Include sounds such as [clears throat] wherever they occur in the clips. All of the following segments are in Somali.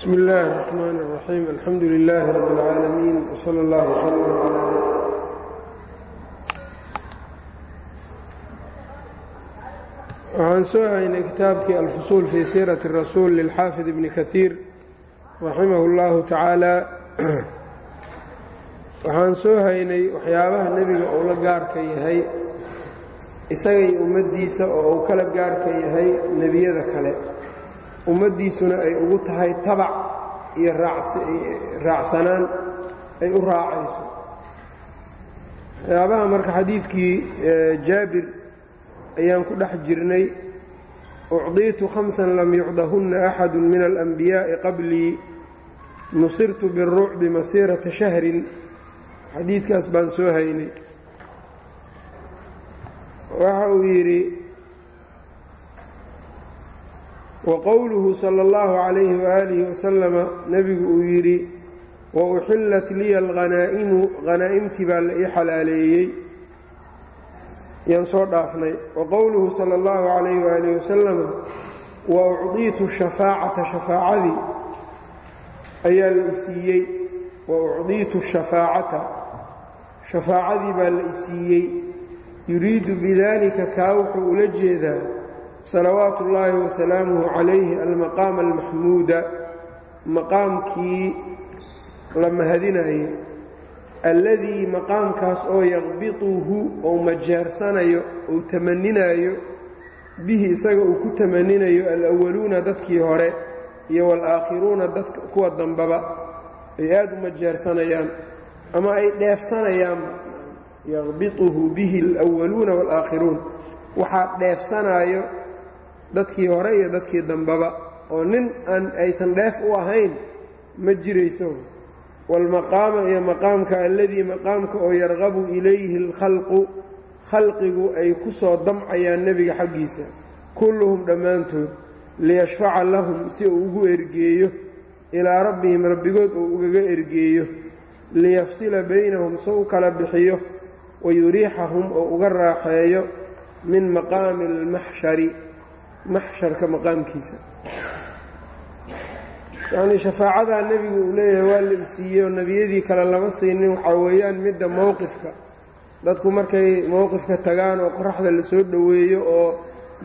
bsmi اllahi الرحmn الرaxيim alxamdu لilh rb اlcaalamiin wslى اllah وslm عlى waxaan soo haynay kitaabkii alfusuul fii siiraةi الrasuul lilxaafid ibni kahiir raximah اllahu tacaala waxaan soo haynay waxyaabaha nebiga uu la gaarka yahay isagay ummaddiisa oo uu kala gaarka yahay nebiyada kale ummaddiisuna ay ugu tahay tabac iyo raacsanaan ay u raacayso. Waxyaabaha marka xadiidkii jaabir ayaan ku dhex jirnay ucdiitu khamsan lam yucdahunna axadu min alanbiyaa'i qablii nusirtu biاlrucbi masiirata shahrin. Xadiidkaas baan soo haynay. Waxa uu yidhi waqowluhu sala اllahu calayhi waaalihi wasalama nebigu uu yidhi wa uxillat liya alhanaa'imu hanaa'imtii baa la ii xalaaleeyey. Yaan soo dhaafnay. Wa qowluhu sala اllahu calayhi waalihi wasalama wa ucdiitu shafaacata shafaacadii. Ayaa la isiiyey wa ucdiitu shafaacata. Shafaacadii baa la isiiyey yuriidu bidalika kaa wuxuu ula jeedaa salawaatu ullaahi wasalaamuhu calayhi almaqaama almaxmuuda maqaamkii la mahadinayay alladii maqaamkaas oo yaqbituhu ou majaarsanayo ou tamaninayo bihi isaga uu ku tamaninayo alwaluuna dadkii hore iyo walaakhiruuna dadka kuwa dambaba ay aada u majaarsanayaan ama ay dheefsanayaan yaqbituhu bihi alwaluuna walaakhiruun waxaa dheefsanaayo dadkii hore iyo dadkii dambaba oo nin aan aysan dheef u ahayn ma jirayso. Waalmaqaama iyo maqaamka alladii maqaamka oo yarqabu ilayhi alkhalqu khalqigu ay ku soo damcayaan nebiga xaggiisa. Kulluhum dhammaantood liyashfaca lahum si uu ugu ergeeyo ilaa rabbihim rabbigood uu ugaga ergeeyo. Liyafsila baynahum so u kala bixiyo. Wayuriixahum oo uga raaxeeyo min maqaami almaxshari maxsharka maqaamkiisa. Yacnii shafaacadaa nebigu uu leeyahay waa la isiiyey oo nebiyadii kale lama siinin waxaa weeyaan midda mowqifka dadku markay mowqifka tagaan oo qoraxda la soo dhoweeyo oo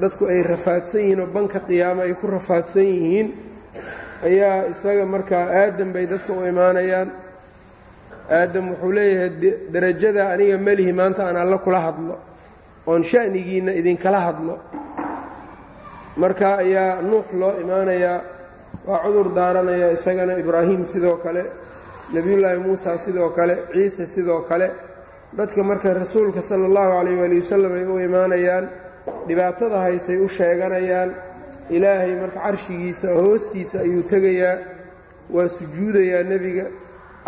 dadku ay rafaadsan yihiin oo banka qiyaamo ay ku rafaadsan yihiin ayaa isaga markaa aadam bay dadka u imaanayaan. Aadam wuxuu leeyahay derajada aniga melihi maanta aan alla kula hadlo oon sha'nigiinna idinkala hadlo marka ayaa nuux loo imaanayaa waa cudur daaranaya isagana ibraahim sidoo kale nebiyullaahi muusa sidoo kale ciise sidoo kale. Dadka marka rasuulka sala allahu calayh waali wasalam ay u imaanayaan dhibaatada haysay u sheeganayaan ilaahay marka carshigiisa hoostiisa ayuu tegayaa waa sujuudayaa nebiga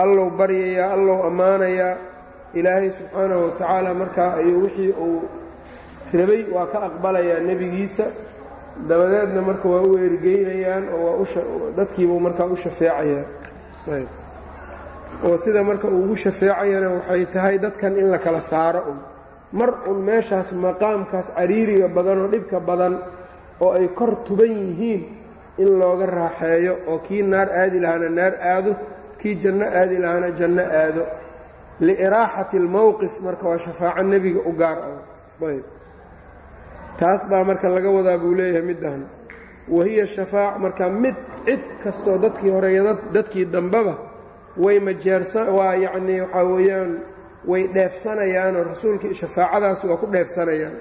allow baryayaa allow ammaanayaa. Ilaahay subxaanahu wa tacaala markaa ayuu wixii uu rabay waa ka aqbalayaa nebigiisa dabadeedna marka waa u ergeynayaan oo waa dadkiibuu markaa u shafeecayaa oo sida marka uu ugu shafeecayana waxay tahay dadkan in la kala saaro. Un mar un meeshaas maqaamkaas cariiriga badan oo dhibka badan oo ay kor tuban yihiin in looga raaxeeyo oo kii naar aadi lahaana naar aado kii janno aadi lahaana janno aado. Liiraaxati almowqif marka waa shafaaco nebiga u gaar ah taas baa marka laga wadaa buu leeyahay middan wahiya shafaac marka mid cid kastoo dadkii horreeya dadkii dambeba way majeersa waa yacnii waxaa weeyaan way dheefsanayaanoo rasuulka shafaacadaasi waa ku dheefsanayaan.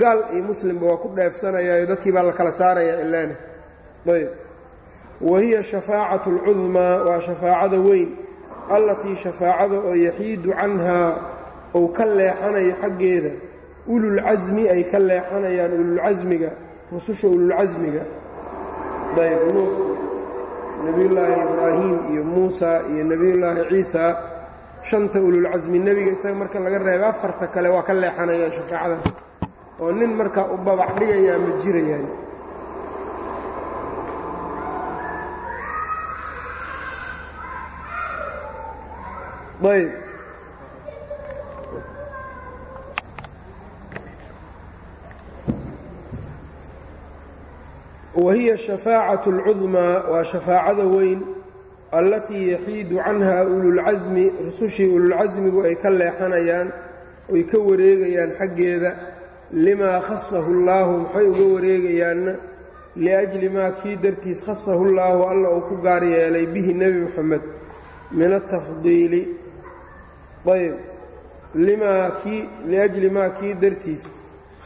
Gaal iyo muslimba waa ku dheefsanayaayo dadkii baa la kala saarayaa ilaana ayb wahiya shafaacatu alcudmaa waa shafaacada weyn. Allatii shafaacada oo yaxiidu canhaa ou ka leexanayo xaggeeda ululcasmi ay ka leexanayaan ululcasmiga rususha ululcasmiga. Ayb nuux nebiyullaahi ibraahim iyo muusa iyo nebiyullaahi ciisa. Shanta ululcasmi nebiga isaga marka laga reebo afarta kale waa ka leexanayaan shafaacadaas oo nin markaa u babac dhigayaa ma jirayaan. Ayb wahiya shafaacatu اlcudmaa waa shafaacada weyn allatii yaxiidu canha ululcasmi rusushii ululcasmigu ay ka leexanayaan oy ka wareegayaan xaggeeda limaa khasahu اllaahu maxay uga wareegayaanna liajli maa kii dartiis khasahu llaahu alla uu ku gaar yeelay bihi nebi moxamed min atafdiili ayb limaa kii liajli maa kii dartiis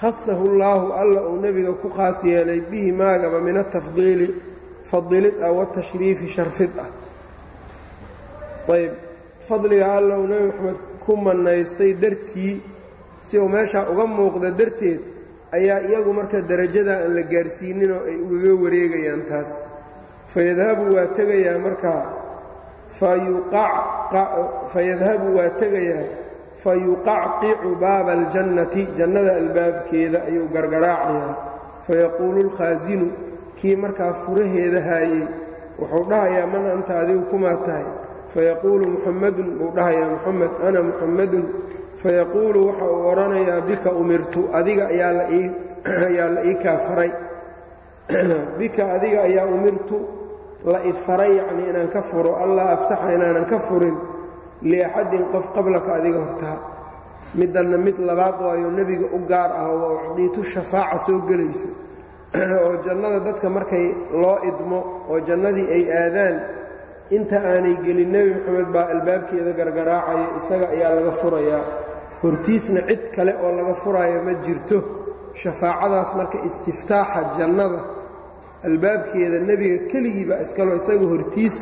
khasahu llaahu alla uu nebiga ku khaas yeelay bihi maagaba min atafdiili fadilid ah watashriifi sharfid ah. Ayb fadliga alla uu nebi moxamed ku mannaystay dartii si uu meeshaa uga muuqda darteed ayaa iyagu marka darajadaa aan la gaarsiininoo ay ugaga wareegayaan taas. Fayadhabu waa tegayaa markaa fayadhabu waa tegayaa fayuqacqicu baaba aljannati jannada albaabkeeda ayuu gargaraacayaa fayaquulu lkhaasinu kii markaa furaheeda haayey wuxuu dhahayaa man anta adigu kumaa tahay fayaquulu muxammadun buu dhahayaa muxamed ana muxammadun fayaquulu waxa uu odhanayaa bika umirtu adiga ayaa la ii kaafaray bika adiga ayaa umirtu la ifaray yacnii inaan ka furo allaa aftaxa inaanan ka furin liaxadin qof qablaka adiga hortaa middanna mid labaad waayo nebiga u gaar ah oo ucdiitu shafaaca soo gelayso oo jannada dadka markay loo idmo oo jannadii ay aadaan inta aanay gelin nebi moxamed baa albaabkeeda gargaraacaya isaga ayaa laga furayaa hortiisna cid kale oo laga furaayo ma jirto shafaacadaas marka istiftaaxa jannada albaabkeeda nebiga keligiibaa iskalo isaga hortiis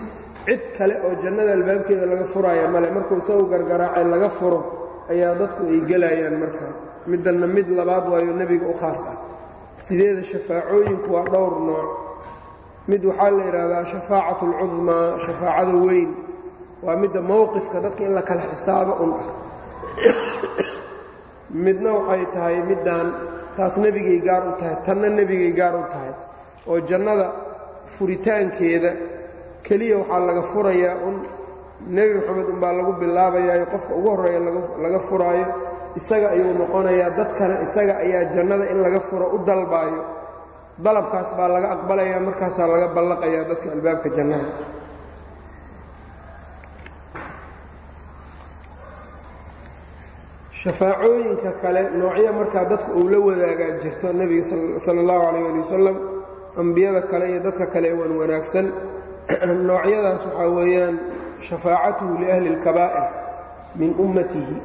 cid kale oo jannada albaabkeeda laga furaaya male markuu isagu gargaraacay laga furo ayaa dadku ay gelayaan markaa middanna mid labaad waayo nebiga u khaas ah. Sideeda shafaacooyinku waa dhowr nooc. Mid waxaa la yidhaahdaa shafaacatu alcudmaa shafaacada weyn. Waa midda mowqifka dadka in la kala xisaabo un ah. Midna waxay tahay middan taas nebigay gaar u tahay tanna nebigay gaar u tahay. Oo jannada furitaankeeda keliya waxaa laga furayaa un nebi moxamed unbaa lagu bilaabayaayo qofka ugu horreeya laga furaayo. Isaga ayuu noqonayaa dadkana isaga ayaa jannada in laga furo u dalbaayo. Dalabkaas baa laga aqbalayaa markaasaa laga ballaqayaa dadka albaabka jannada. Shafaacooyinka kale noocyo markaa dadka uu la wadaagaa jirto nebiga sala allahu calayh ali wasalam ambiyada kale iyo dadka kale wan wanaagsan [clears throat] noocyadaas waxaa weeyaan shafaacatuhu liahli اlkabaa'ir min ummatihi.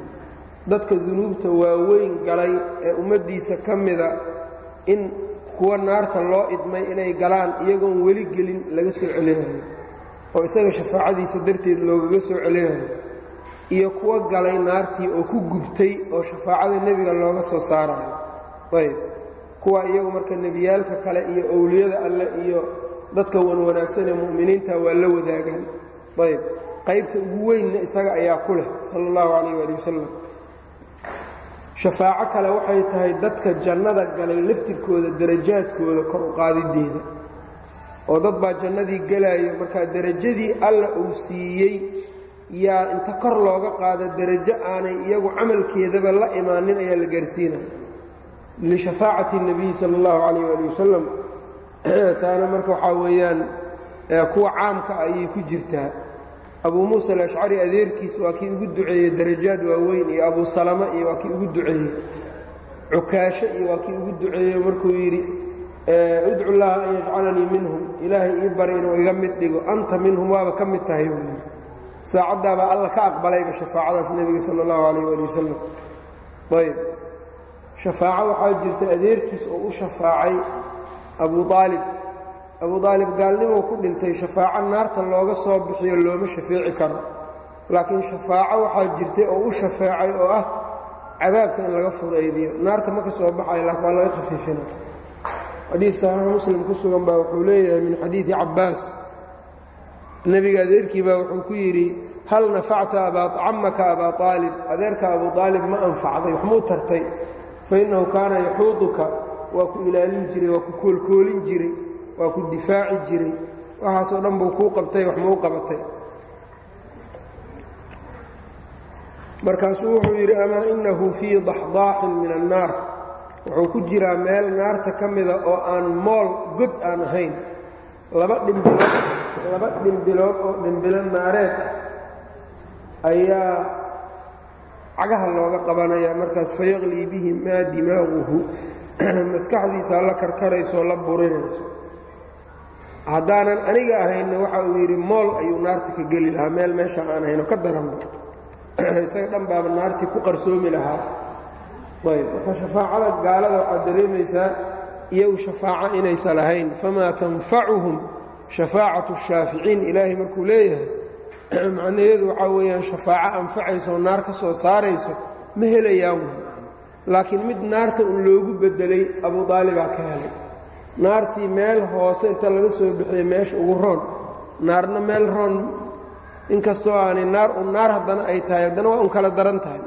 Dadka dunuubta waaweyn galay ee ummaddiisa ka mida in kuwa naarta loo idmay inay galaan iyagoon weli gelin laga soo celinayo oo isaga shafaacadiisa darteed loogaga soo celinayo iyo kuwa galay naartii oo ku gubtay oo shafaacada nebiga looga soo saarayo. Ayb. Kuwa iyagu marka nebiyaalka kale iyo owliyada alle iyo dadka wan wanaagsan ee mu'miniinta waa la wadaagaan. Ayb qaybta ugu weynna isaga ayaa ku leh sala allahu calayh waali wasalam shafaaco kale waxay tahay dadka jannada galay laftirkooda darajaadkooda kor u qaadideeda. Oo dad baa jannadii gelaayo markaa derajadii alla uu siiyey yaa inta kor looga qaado derajo aanay iyagu camalkeedaba la imaanin ayaa la gaarsiinaya. Lishafaacati اnebiyi sala اllahu calayh ali wasalam [clears throat] taana marka waxaa weeyaan kuwa caamka ayay ku jirtaa. Abuu muusa alashcari adeerkiis waa kii ugu duceeyey darajaad waaweyn iyo abuu salama iyo waa kii ugu duceeyey cukaasho iyo waa kii ugu duceeyey markuu yidhi idcu llaha an yajcalanii minhum. Ilaahay ii bari inuu iga mid dhigo anta minhum waaba ka mid tahay buu yidhi. Saacaddaabaa alla ka aqbalayba shafaacadaas nebiga sala allahu calayh ali wasalam ayb shafaaco waxaa jirta adeerkiis oo u shafaacay abuu aalib abuu aalib gaalnimou ku dhintay shafaaco naarta looga soo bixiyo looma shafeeci karo. Laakiin shafaaco waxaa jirtay oo u shafeecay oo ah cadaabka in laga fudaydiyo. Naarta ma ka soo baxayo laakiin waa laga khafiifina xadiid saxiix muslim ku sugan baa wuxuu leeyahay min xadiidi cabbaas. Nebiga adeerkii baa wuxuu ku yidhi hal nafacta camaka abaa aalib adeerka abuu aalib ma anfacday waxmuu tartay. Fa innahu kaana yaxuuduka waa ku ilaalin jiray waa ku koolkoolin jiray waa ku difaaci jiray. Waxaasoo dhan buu kuu qabtay wax muu qabatay. Markaasuu wuxuu yidhi amaa inahu fii daxdaaxin min annaar? Wuxuu ku jiraa meel naarta ka mida oo aan mool god aan ahayn. Laba dhimbilood laba dhimbilood oo dhimbilo naareed ah ayaa cagaha looga qabanaya markaas fayaqlii bihi maa dimaaguhu [clears throat] maskaxdiisaa la karkarayso la burinayso. Haddaanan aniga ahaynna waxa uu yidhi mool ayuu naarta ka geli lahaa meel meesha aan ahaynoo ka daranba [clears throat] isaga dhan baaba naartii ku qarsoomi lahaa. Ayb marka shafaacada gaalada waxaad dareemaysaa iyagu shafaaco inaysa lahayn famaa tanfacuhum shafaacatu shaaficiin ilaahay markuu leeyahay [clears throat] macnaheedu waxaa weeyaan shafaaco anfacayso oo naar ka soo saarayso ma helayaan laakiin mid naarta un loogu beddelay abu daalibaa ka helay. Naartii meel hoose inta laga soo bixiyey meesha ugu roon. Naarna meel roon. Inkastoo aanay naar un naar haddana ay tahay haddana waa un kala daran tahay.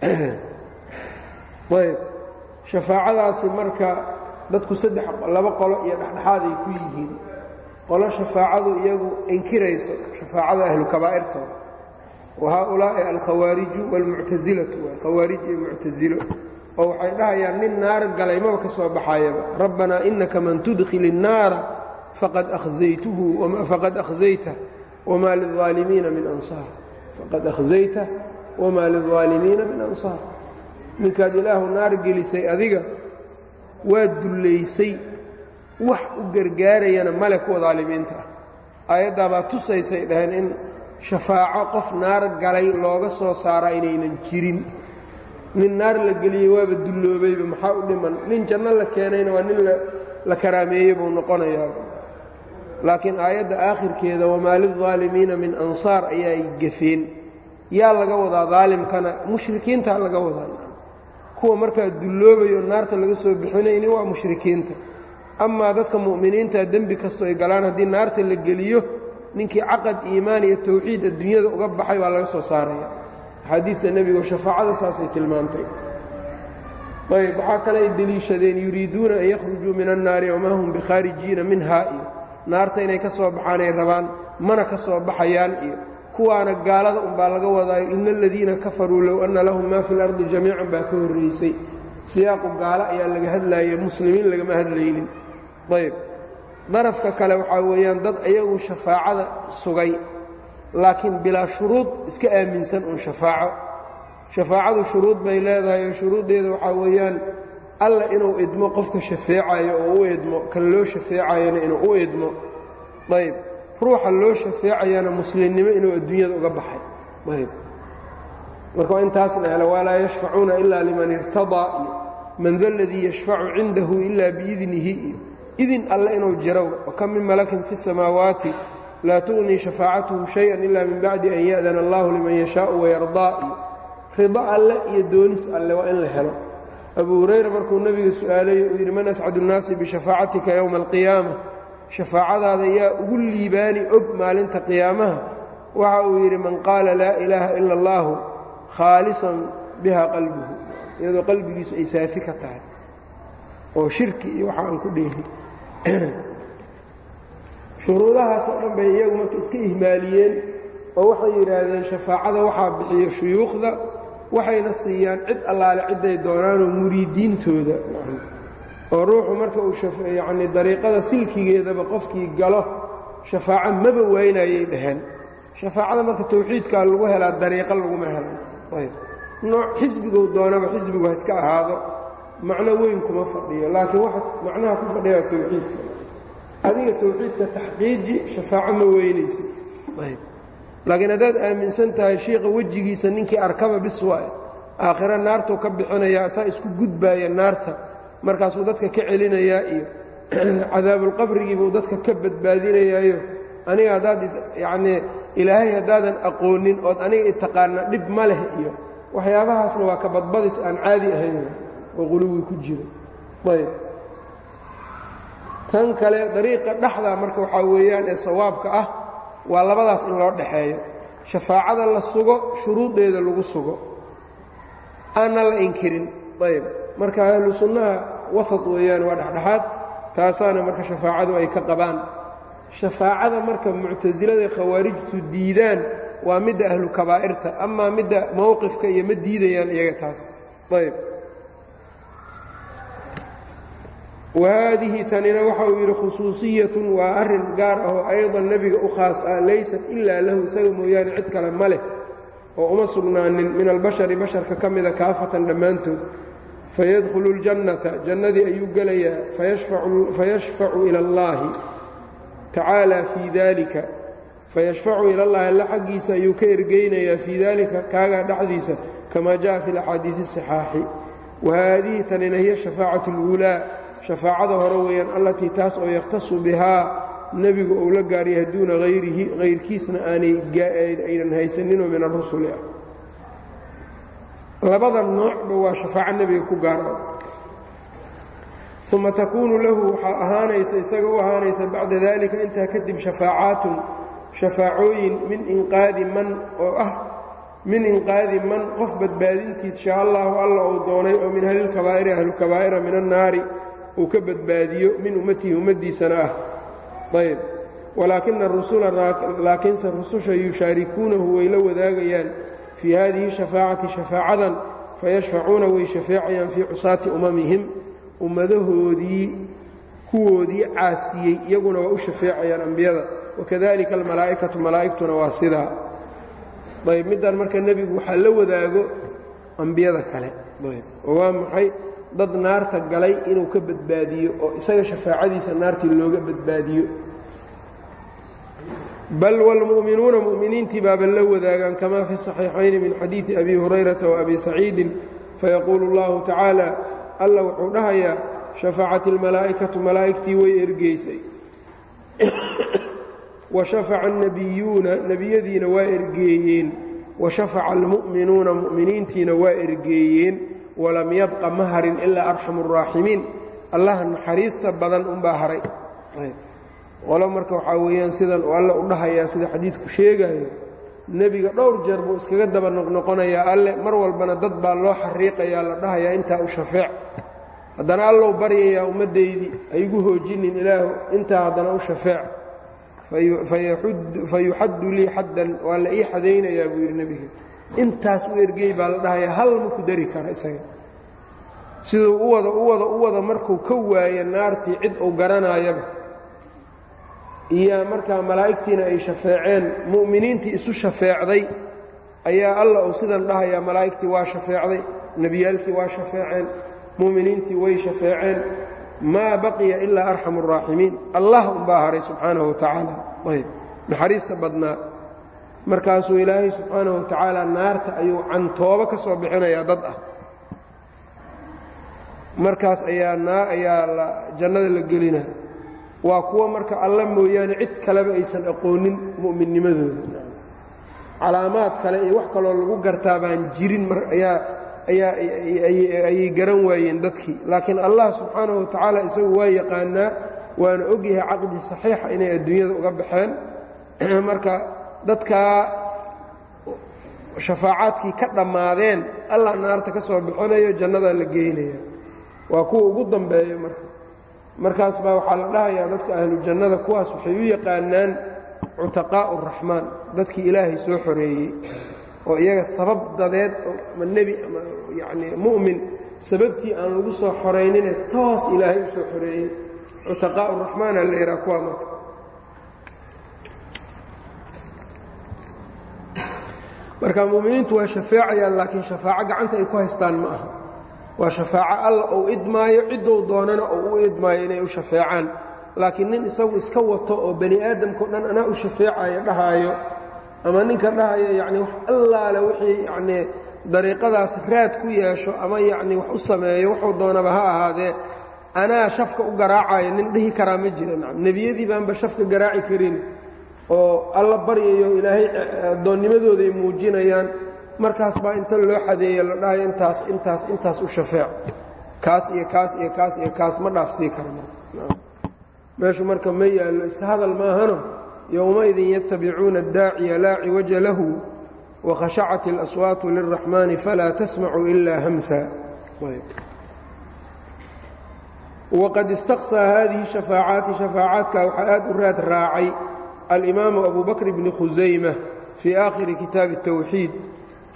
[clears throat] Ayb. Shafaacadaasi marka dadku saddex laba qolo iyo dhexdhexaad ay ku yihiin. Qolo shafaacadu iyagu inkirayso shafaacada ahlu kabaa'irtooda wa haaulaa'i alkhawaariju waalmuctasilatu waa khawaarij iyo muctasilo oo waxay dhahayaan nin naar galay maba ka soo baxayaba rabbanaa inaka man tudkhil الnaara faqad ahzaytuhu faqad akhzayta wamaa lilaalimiina min ansaar faqad akhzayta wamaa lilظaalimiina min ansaar ninkaad ilaahu naar gelisay adiga waa dullaysay wax u gargaarayana male kuwa daalimiinta ah aayaddaabaa tusaysay dhaheen in shafaaco qof naar galay looga soo saara inaynan jirin. Nin naar la geliyey waaba dulloobayba maxaa u dhiman? Nin janno la keenayna waa nin la karaameeyey buu noqonayaa. Laakiin aayadda aakhirkeeda wamaa lilظaalimiina min ansaar ayaay gafeen yaa laga wadaa daalimkana mushrikiintaa laga wadaa. Kuwa markaa dulloobayo naarta laga soo bixinayni waa mushrikiinta. Amaa dadka mu'miniinta dembi kastoo ay galaan haddii naarta la geliyo ninkii caqad iimaan iyo tawxiid adduunyada uga baxay waa laga soo saaraya. Axaadiidta nebigu shafaacada saasay tilmaantay. Ayb waxaa kale ay deliishadeen yuriiduuna an yakhrujuu min annaari wamaa hum bikhaarijiina minhaa iyo naarta inay ka soo baxaan ay rabaan mana ka soo baxayaan iyo kuwaana gaalada unbaa laga wadaayo ina aladiina kafaruu low anna lahum maa fi lardi jamiican baa ka horraysay siyaaqu gaalo ayaa laga hadlaaya muslimiin lagama hadlaynin. Ayb darafka kale waxaa weeyaan dad ayagu shafaacada sugay laakiin bilaa shuruud iska aaminsan uun shafaaco. Shafaacadu shuruud bay leedahay oo shuruuddeeda waxaa weeyaan alla inuu idmo qofka shafeecayo oo u idmo kan loo shafeecayana inuu u idmo. Ayb ruuxa loo shafeecayana muslimnimo inuu adduunyada uga baxay. Ayb. Marka waa intaasna hele walaa yashfacuuna ila liman irtadaa iyo man da ladii yashfacu cindahu ila biidnihi iyo idin alle inuu jiro wakam min malakin fi اsamaawaati laa tugnii shafaacatuhum shaya ila min bacdi an ya'dana allahu liman yashaau wayardaa iyo rido alle iyo doonis alle waa in la helo. Abu hurayra markuu nebiga suaalay uu yidhi man ascadu nnaasi bishafaacatika yowma alqiyaama? Shafaacadaada yaa ugu liibaani og maalinta qiyaamaha. Waxa uu yidhi man qaala laa ilaaha ila allaahu khaalisan biha qalbuhu. Iyadoo qalbigiisu ay saafi ka tahay oo shirki iyo waxa aan ku dheehin [coughs] shuruudahaasoo dhan bay iyagu marka iska ihmaaliyeen oo waxay yidhaahdeen shafaacada waxaa bixiyo shuyuukhda waxayna siiyaan cid allaale cidday doonaanoo muriidiintooda. Oo ruuxu marka uu yacnii dariiqada silkigeedaba qofkii galo shafaaco maba waynayay dhaheen. Shafaacada marka tawxiidkaa lagu helaa dariiqo laguma helan ayb. Nooc xisbiguu doonaba xisbigu ha iska ahaado macno weyn kuma fadhiyo laakiin macnaha ku fadhiyaa tawxiidka. Adiga tawxiidka taxqiiji shafaaco ma weynaysid. Laakiin haddaad aaminsan tahay shiiqa wejigiisa ninkii arkaba bis waay aakhiro naartuu ka bixinayaa saa isku gudbaaya naarta. Markaasuu dadka ka celinayaa iyo [clears throat] cadaabulqabrigiibuu dadka ka badbaadinayaayo aniga haddaad yacnii ilaahay haddaadan aqoonin ood aniga itaqaana dhib ma leh iyo waxyaabahaasna waa ka badbadis aan caadi ahayn oo quluwi ku jiro. Ayb. Tan kale dariiqa dhexda marka waxaa weeyaan ee sawaabka ah waa labadaas in loo dhaxeeyo. Shafaacada la sugo shuruudeeda lagu sugo. Aanna la inkirin. Ayb. Marka ahlu sunnaha wasat weeyaan waa dhexdhexaad taasaana marka shafaacadu ay ka qabaan. Shafaacada marka muctasilada khawaarijtu diidaan waa midda ahlu kabaa'irta. Amaa midda mowqifka iyo ma diidayaan iyaga taas. Ayb wahaadihi tanina waxa uu yidhi khusuusiyatun waa arrin gaar ah oo aydan nebiga u khaas ah laysat ilaa lahu isaga mooyaane cid kale ma leh oo uma sugnaanin min albashari basharka ka mida kaafatan dhammaantood fayadkhulu اljannata jannadii ayuu gelayaa fayashfacu ila اllaahi tacaala fii dalika fayashfacu ila اllahi alla xaggiisa ayuu ka ergeynayaa fii dalika kaagaa dhexdiisa kama jaءa fi اlaxaadiiثi الصaxaaxi wahaadihi tanina hiya shafaacaة اlأuulaa shafaacada hore weeyaan allatii taas oo yakhtasu bihaa nebigu uu la gaaryahay duuna hayrihi hayrkiisna aanayaynan haysaninoo min arusuli ah labada noocba waa shafaaco nebiga ku gaar ah uma takuunu lahu waxaa ahaanaysa isaga u ahaanaysa bacda dalika intaa kadib shafaacaatun shafaacooyin min inqaadi man oo ah min inqaadi man qof badbaadintiis shaa allahu alla uu doonay oo min ahlilkabaa'iri ahlukabaa'ira min annaari uu ka badbaadiyo min ummatihi ummaddiisana ah. Ayb. Walaakina rusula laakiinse rususha yushaarikuunahu way la wadaagayaan fii hadihi shafaacati shafaacadan fayashfacuuna way shafeecayaan fii cusaati umamihim ummadahoodii kuwoodii caasiyey iyaguna waa u shafeecayaan ambiyada. Wakadalika almalaa'ikatu malaa'igtuna waa sidaa. Ayb middan marka nebigu waxaa la wadaago ambiyada kale. Waa maxay dad naarta galay inuu ka badbaadiyo oo isaga shafaacadiisa naartii looga badbaadiyo bal wاlmu'minuuna mu'miniintii baaba la wadaagaan kama fi صaxiixayni min xadiiثi abi hurayrata وabi saciidin fayaquulu اllahu tacaala alla wuxuu dhahayaa shafacat اlmalaa'ikatu malaa'igtii way ergeysay washafaca الnabiyuuna nebiyadiina waa ergeeyeen washafaca almu'minuuna mu'miniintiina waa ergeeyeen walam yabqa ma harin ilaa arxamu الraaximiin allaha naxariista badan unbaa haray. Qolo marka waxaa weeyaan sidan uu alle u dhahayaa sida xadiidku sheegayo nebiga dhowr jeer buu iskaga daba noqnoqonayaa alle mar walbana dad baa loo xariiqayaa la dhahayaa intaa u shafeec. Haddana allow baryayaa ummaddaydii haygu hoojinin ilaahu intaa haddana u shafeec. Fayuxaddu lii xaddan waa la ii xadaynayaa buu yidhi nebiga intaas u ergey baa la dhahayaa hal ma ku dari kara isaga. Siduu u wada u wada u wada markuu ka waayo naartii cid uu garanaayaba iyo markaa malaa'igtiina ay shafeeceen mu'miniintii isu shafeecday ayaa alla uu sidan dhahayaa malaa'igtii waa shafeecday nebiyaalkii waa shafeeceen mu'miniintii way shafeeceen. Maa baqiya ilaa arxamu الraaximiin allah unbaa haray subxaanahu wa tacaala ayb naxariista badnaa markaasuu ilaahay subxaanahu wa tacaala naarta ayuu cantoobo ka soo bixinayaa dad ah. Markaas ayaa ayaa jannada la gelina. Waa kuwa marka alla mooyaane cid kaleba aysan aqoonin mu'minnimadooda calaamaad kale iyo wax kaloo lagu gartaa baan jirin ayaa ayaa ayay garan waayeen dadkii. Laakiin allah subxaanahu wa tacaala isagu waa yaqaanaa waana ogyahay caqdi saxiixa inay adduunyada uga baxeen. [clears throat] Marka dadkaa shafaacaadkii ka dhammaadeen allah naarta ka soo bixinayo jannadaa la geynaya waa kuwa ugu dambeeyo marka. Markaas baa waxaa la dhahayaa dadka ahlu jannada kuwaas waxay u yaqaanaan cutaqaa'u raxmaan dadkii ilaahay soo xoreeyey oo iyaga sabab dadeed ama nebi ama yacnii mu'min sababtii aan lagu soo xoraynine toos ilaahay u soo xoreeyey. Cutaqaa'u raxmaana la yidhaha kuwaa marka marka mu'miniintu waa shafeecayaan laakiin shafaaco gacanta ay ku haystaan ma aha. Waa shafaaco alla uu idmaayo ciddou doonana oo u idmaayo inay u shafeecaan. Laakiin nin isagu iska wato oo bani aadamkao dhan anaa u shafeecayo dhahaayo ama ninka dhahaya yacni wax allaale wixii yacnii dariiqadaas raad ku yeesho ama yacnii wax u sameeyo wuxuu doonaba ha ahaadee anaa shafka u garaacayo nin dhihi karaa ma jira nacam nebiyadii baanba shafka garaaci karin oo alla baryayo ilaahay addoonnimadooda ay muujinayaan markaas baa inta loo xadeeya la dhahayo intaas intaas intaas u shafeec. Kaas iyo kaas iyo kaas iyo kaas ma dhaafsii kara meeshu marka ma yaallo iska hadal maahano yowmaidin yatabicuuna addaaciya laa ciwaja lahu wakhashacat اlaswaatu lilraxmaani falaa tasmacu ila hamsa. Waqad istaqsaa hadihi shafaacaati shafaacaadka waxaa aad u raad raacay alimaamu abu bakr bni khusayma fii aakhiri kitaabi الtawxiid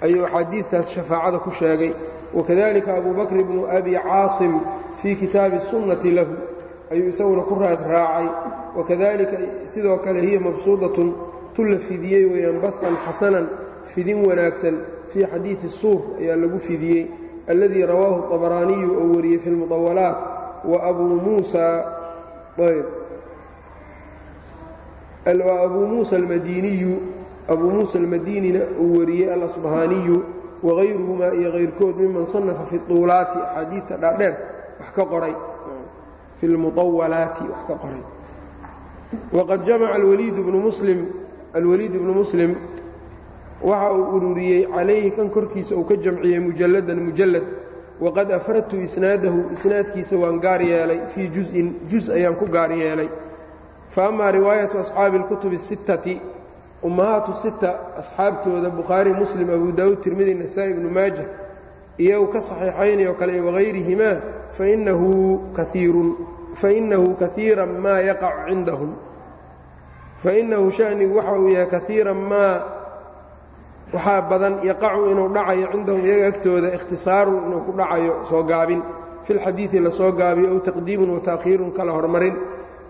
ayuu axaadiidtaas shafaacada ku sheegay wakadalika abu bakr bnu abi caasim fii kitaabi sunnati lahu ayuu isaguna ku raad raacay wakadalika sidoo kale hiya mabsuudatun tu la fidiyey weeyaan bastan xasanan fidin wanaagsan fii xadiidi suur ayaa lagu fidiyey alladii rawaahu طabaraaniyu oo wariyey fi اlmuطawalaat wa abuu muusa ayb abuu muusa almadiniyu abuu muusa almadinina uu wariyey alasbahaaniyu wagayruhumaa iyo kayrkood miman sanafa fi طuulaati axaadiidta dhaadheer wax ka qoray. Fi lmuطawalaati wax ka qoray. Waqad jamaca alwaliid bnu muslim waxa uu ururiyey calayhi kan korkiisa uu ka jamciyey mujalladan mujallad. Waqad afradtu isnaadahu isnaadkiisa waan gaar yeelay fii juz'in juz ayaan ku gaar yeelay fa amaa riwaayatu asxaabi اlkutubi الsittati ummahaatu sita asxaabtooda bukhaari muslim abu daawuud tirmidi nasaa-i ibnu maaja iyagu ka saxiixaynayoo kale wagayrihimaa fainahu kaiirun fainahu kaiiran maa yaqacu cindahum fainahu shanigu waxa uu yahay kaiiran maa waxaa badan yaqacu inuu dhacayo cindahum iyaga agtooda ikhtisaarun inuu ku dhacayo soo gaabin fi lxadiidi lasoo gaabiyo ow taqdiimun wa ta'khiirun kala hormarin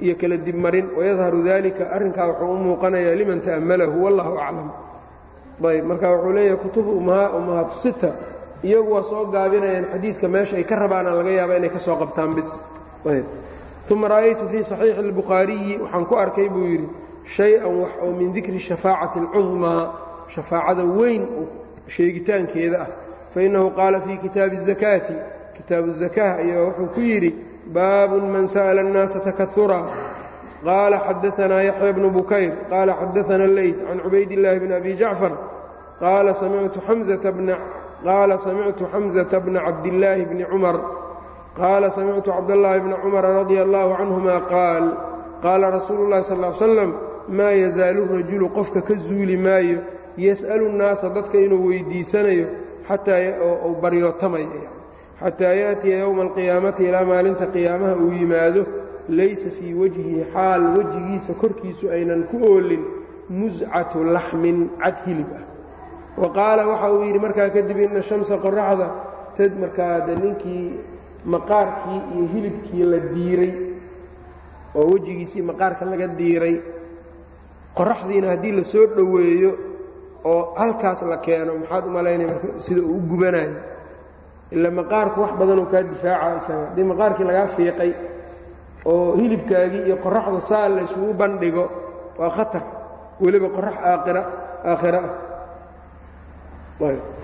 iyo kala dibmarin wayadharu dalika arrinkaa wuxuu u muuqanayaa liman ta'ammalahu wallahu aclam ayb marka wuxuu leeyahay kutubu ummahaatu sita iyagu waa soo gaabinayaan xadiidka meesha ay ka rabaanaan laga yaaba inay ka soo qabtaan bis. Uma ra'aytu fii saxiixi albukhaariyi waxaan ku arkay buu yidhi shay-an wax oo min dikri shafaacati alcudmaa shafaacada weyn sheegitaankeeda ah. Fa innahu qaala fii kitaabi azakaati kitaabu zakaa ayaa wuxuu ku yidhi baabu man sa'la الnaasa takahura qaala xadaanaa yaxya bnu bukayr qaala xadaana leyt can cubaydillaahi bni abi jacfar qaala samictu xamzata bna cabdillaahi bni cumar qaala samictu cabdallaahi bna cumara radia allaahu canhuma qaal qaala rasuulu llahi sal slam maa yazaalu rajulu qofka ka zuuli maayo yas'alu nnaasa dadka inuu weydiisanayo xataa u baryootamay xataa yaأtiya yowma alqiyaamati ilaa maalinta qiyaamaha uu yimaado laysa fii wajhihi xaal wejigiisa korkiisu aynan ku oolin muscatu laxmin cad hilib ah wa qaala waxa uu yidhi markaa kadib ina shamsa qoraxda tad markaa ninkii maqaarkii iyo hilibkii la diiray oo wejigiisii maqaarka laga diiray qoraxdiina haddii la soo dhoweeyo oo halkaas la keeno maxaad u malaynaya marka sida uu u gubanayo ila maqaarku wax badanuu kaa difaaca isaga. Haddii maqaarkii lagaa fiiqay oo hilibkaagii iyo qoraxda saa la isugu bandhigo waa khatar. Weliba qorax aakhira ah.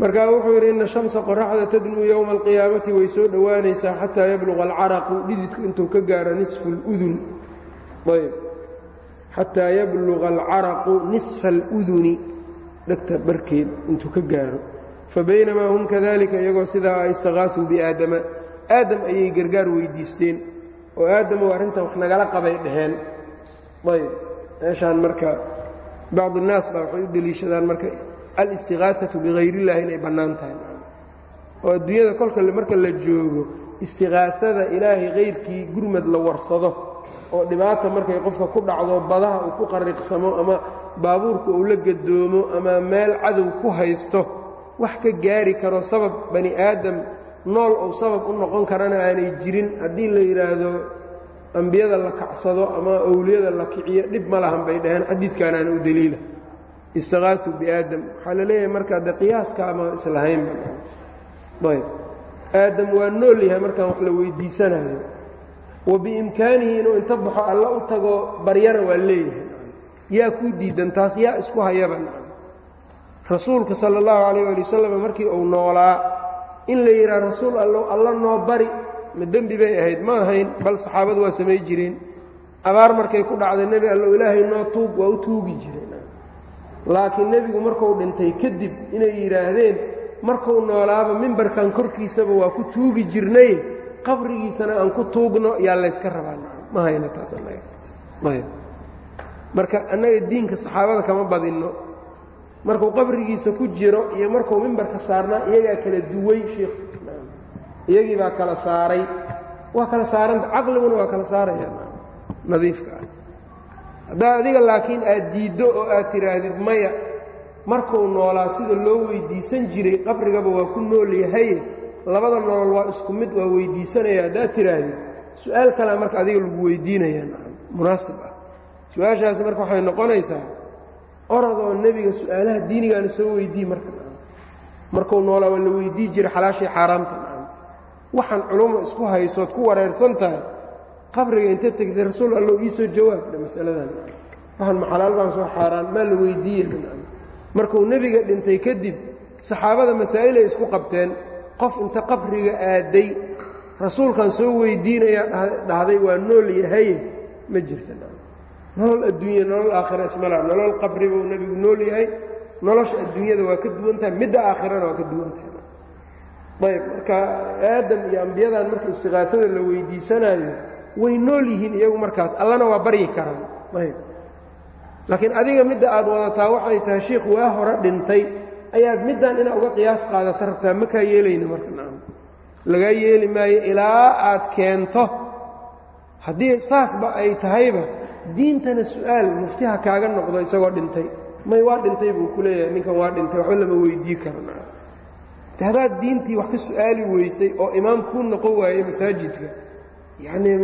Markaa wuxuu yidhi ina shamsa qoraxda tadnuu yowma alqiyaamati way soo dhowaanaysaa xataa yabluqa alcaraqu dhididku intuu ka gaaro nisfu اludun ayb xataa yabluqa alcaraqu nisfa aluduni dhegta barkeed intuu ka gaaro fabaynamaa hum kadalika iyagoo sidaa a istaqaasuu biaadama aadam ayay gargaar weydiisteen oo aadamow arrintan wax nagala qabay dhaheen. Ayb meeshaan marka bacdu الnaas baa waxay u deliishadaan marka alistiqaaatu bikayr illahi inay bannaan tahay. Oo adduunyada kolka marka la joogo istiqaaada ilaahay kayrkii gurmad la warsado oo dhibaata markay qofka ku dhacdo badaha uu ku qariqsamo ama baabuurka uu la gadoomo ama meel cadow ku haysto wax ka gaari karo sabab bani aadam nool uu sabab u noqon karana aanay jirin. Haddii la yidhaahdo ambiyada la kacsado ama owliyada la kiciyo dhib ma lahan bay dhaheen. Xadiidkaanaana u deliila istaqaasuu biaadam waxaa la leeyahay marka de qiyaaska ama islahaynba ayb. Aadam waa nool yahay markaan wax la weydiisanayo. Wa biimkaanihi inuu inta baxo alla u tago baryana waa leeyahay. Yaa kuu diidan taas yaa isku hayaba. nacam rasuulka sala allahu calayh ali wasalam markii uu noolaa in la yidhaha rasuul allow alla noo bari. Ma dembi bay ahayd ma ahayn bal saxaabadu waa samay jireen. Abaar markay ku dhacday nebi allow ilaahay noo tuug waa u tuugi jireen. Laakiin nebigu markuu dhintay kadib inay yidhaahdeen markuu noolaaba mimbarkan korkiisaba waa ku tuugi jirnay. Qabrigiisana aan ku tuugno yaa layska rabaa ma hayna taas ayb marka annaga diinka saxaabada kama badinno markuu qabrigiisa ku jiro iyo markuu mimbarka saarnaa iyagaa kala duway sheikh. Iyagii baa kala saaray. Waa kala saaranta caqliguna waa kala saaraya nadiifka ah. Haddaa adiga laakiin aad diiddo oo aad tidhaahdid maya markuu noolaa sida loo weyddiisan jiray qabrigaba waa ku nool yahaye labada nolol waa isku mid waa weydiisanaya haddaad tiraahdi su'aal kalea marka adiga lagu weydiinaya munaasib ah. Su'aashaasi marka waxay noqonaysaa orodoo nebiga su'aalaha diinigaana soo weydii marka markuu noolaa waa la weydii jiray xalaashii xaaraamta waxaan culumma isku haysood ku wareersan tahay qabriga inta tegtay rasuul allow iisoo jawaabdha masaladan. Waxaan ma xalaal baan soo xaaraan maa la weydiiye markuu nebiga dhintay kadib saxaabada masaa'ilay isku qabteen qof inta qabriga aaday rasuulkan soo weydiinayaa dhahday waa nool yahaye ma jirta nolol adduunya nolol aakhira ismala nolol qabri buu nebigu nool yahay. Nolosha adduunyada waa ka duwan tahay midda aakhirana waa ka duwan tahay ayb marka aadam iyo ambiyadan marka istiqaatada la weydiisanaayo way nool yihiin iyagu markaas. Allana waa baryi karaan. Ayb. Laakiin adiga midda aad wadataa waxay tahay shiikh waa hore dhintay. Ayaad middan inaa uga qiyaas qaadata rabtaa ma kaa yeelayna marka? Nacam. Lagaa yeeli maayo ilaa aad keento. Haddii saasba ay tahayba diintana su'aal muftiha kaaga noqdo isagoo dhintay. May waa dhintay buu ku leeyahay ninkan waa dhintay waxba lama weydii de haddaad diintii wax ka su'aali weysay oo imaam kuu noqon waayey masaajidka. Yacnii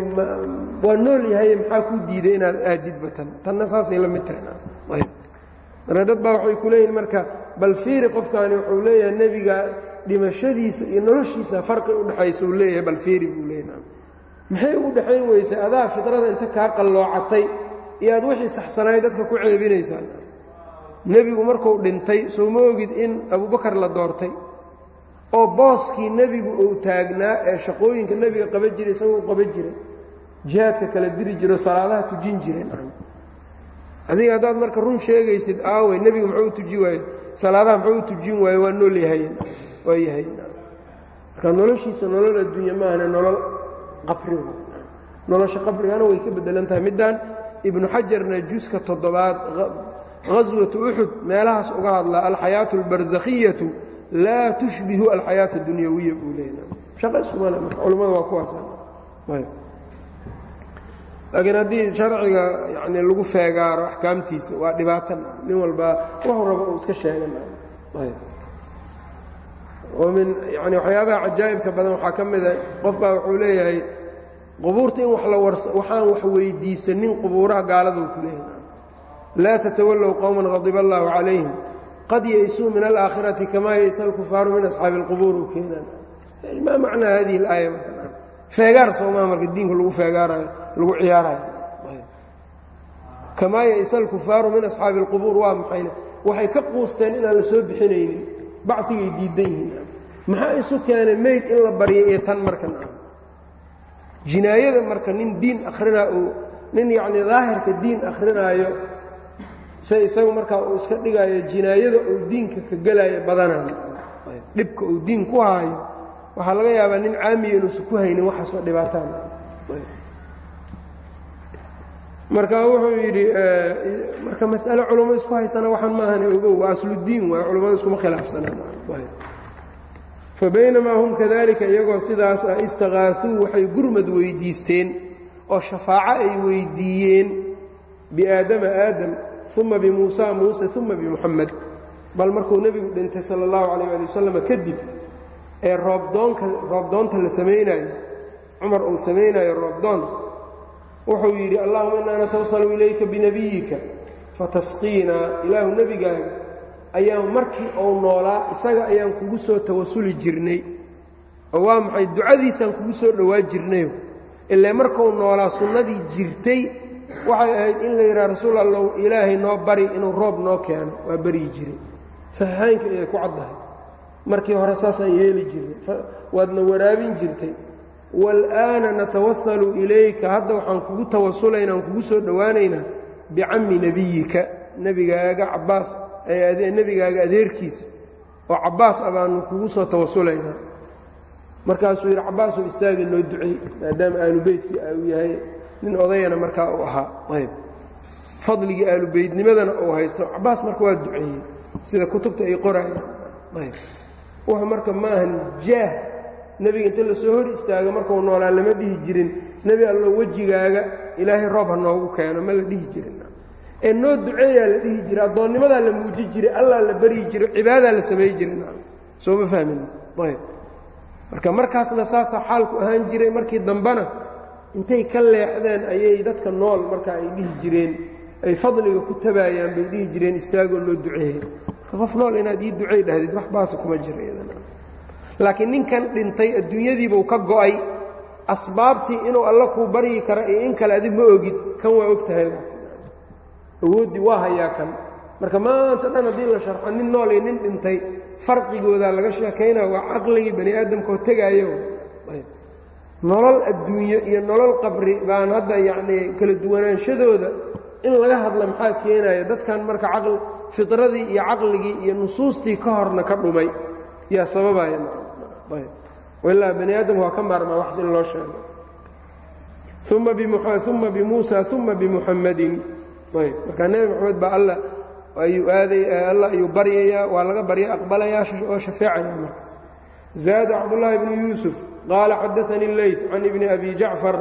waa nool yahaye maxaa kuu diiday inaad aadidba tan? Tanna saasay la mid tahay ayb. Marka dad baa waxay ku leeyihiin marka bal fiiri qofkaani wuxuu leeyahay nebiga dhimashadiisa iyo noloshiisa farqi udhexaysa uu leeyahay bal fiiri buu leeyahay maxay ugu dhexayn weysay adaa fidrada inta kaa qalloocatay iyo aad wixii saxsanaay dadka ku ceebinaysaan. Nebigu markuu dhintay soo ma ogid in abubakar la doortay. Oo booskii nebigu uu taagnaa ee shaqooyinka nebiga qaban jiray isagoo qaban jiray. Jihaadka kala diri jiro salaadaha tujin jireen. Adiga haddaad marka run sheegaysid aawey nebiga muxuu u tuji waaye salaadaha muxuu tujin waaye waa nool yahayen waa yahayen marka noloshiisa nolol adduunya maahane nolol qabri nolosha qabrigana way ka beddelan tahay. Middaan ibnu xajarna juska toddobaad ghaswatu uxud meelahaas uga hadlaa alxayaatu albarzakhiyatu laa tushbihu alxayaata adunyawiya buu culimmada waa kuwaas. Laakiin haddii sharciga yani lagu feegaaro axkaamtiisa waa dhibaatan nin walbaa waxu rabo uu iska sheegan oo min yani waxyaabaha cajaa'ibka badan waxaa ka mida qof baa wuxuu leeyahay qubuurta in wax la wars waxaan wax weydiisanin qubuuraha gaaladuu ku leeyahay laa tatawallow qowman qadiba allaahu calayhim qad yaysuu min alaakhirati kamaa yaysa alkufaaru min asxaabi اlqubuur u keenaan maa macnaa hadihi اlaaya marka feegaar soomaa marka diinka lagu feegaarayo lagu ciyaarayo kamaa yaysa alkufaaru min asxaabi اlqubuur waa maxayne waxay ka quusteen inaan la soo bixinaynin bacdigay diidan yihiin maxaa isu keenay meyd in la barya iyo tan markan? Ah jinaayada marka nin diin akhrinaa uu nin yacnii daahirka diin akhrinaayo se isagu markaa uu iska dhigaayo jinaayada uu diinka ka gelaayo badanaan dhibka uu diin ku haayo waxaa laga yaabaa nin caamiya inuusan ku haynin waxaasoo dhibaataan. Marka wuxuu yidhi marka mas'ale culummo isku haysana waxaan maahane ogow waa waay culummada iskuma khilaafsanaan fabaynamaa hum kadalika iyagoo sidaas ah istakaasuu waxay gurmad weyddiisteen oo shafaaco ay weyddiiyeen biaadama aadam uma bimuusa muuse uma bimuxamed bal markuu nebigu dhintay sala allahu calayh ali wasalam kadib ee roobdoonka roobdoonta la samaynayo cumar uu samaynayo roobdoon wuxuu yidhi allahuma innaa natawsalu ilayka binebiyika fatasqiinaa ilaahu nebigaaga ayaan markii uu noolaa isaga ayaan kugu soo tawasuli jirnay. Oo waa maxay? Ducadiisaan kugu soo dhowaa jirnayo ilaa markuu noolaa sunnadii jirtay waxay ahayd in la yidhaha rasuul allow ilaahay noo bari inuu roob noo keeno. Waa baryi jiray saxiixaynka ayay ku caddahay. Markii hore saasaan yeeli jirnay. Waadna waraabin jirtay. Waal'aana natawasalu ilayka. Hadda waxaan kugu tawasulaynaa aan kugu soo dhowaanaynaa bicammi nebiyika nebigaaga cabbaas nebigaaga adeerkiisa oo cabbaas ah baanu kugu soo tawasulaynaa. Markaasuu yidhi cabbaasuu istaaga noo ducey maadaama aalu beytkii uu yahay nin odayana markaa uu ahaa. Ayb. Fadligii aalu beydnimadana uu haysto cabbaas marka waa duceeyey sida kutubta ay qoraayaan ayb. Wuxuu marka ma ahan jaah. Nebiga inta la soo hor istaago markuu noolaa lama dhihi jirin. Nebi allo wejigaaga ilaahay roob ha noogu keeno ma la dhihi jirin ee noo duceeyaa la dhihi jiray addoonnimadaa la muuji jiray allaa la baryi jiray cibaadaa la samay jiray. Soo ma fahmin? Ayb marka markaasna saasaa xaalku ahaan jiray markii dambena intay ka leexdeen ayay dadka nool marka ay dhihi jireen ay fadliga ku tabaayaan bay dhihi jireen istaagoo loo duceeyey marka qof nool inaad ii ducey dhahdid wax baasa kuma jira laakiin ninkan dhintay adduunyadiibuu ka go'ay asbaabtii inuu alla kuu baryi kara iyo in kale adig ma ogid kan waa og tahay awooddii waa hayaa kan. Marka maanta dhan haddii la sharxo nin nool iyo nin dhintay farqigoodaa laga sheekaynaya waa caqligii bani aadamkoo tegaayo. Nolol adduunyo iyo nolol qabri baan hadda yacnii kala duwanaanshadooda in laga hadla maxaa keenaya? Dadkan marka caqli fitradii iyo caqligii iyo nusuustii ka horna ka dhumay. Yaa sababaya ilaa bani aadamku waa ka maarmaa wax in loo sheego. Uma bimuusa uma bimuxammadin markaa nebi moxamed baa alla ayuu aaday alla ayuu baryayaa waa laga barya aqbalayaa oo shafeecaya markaas. Zaada cabdullaahi bnu yuusuf qaala xadaanii leyt can ibni abi jacfar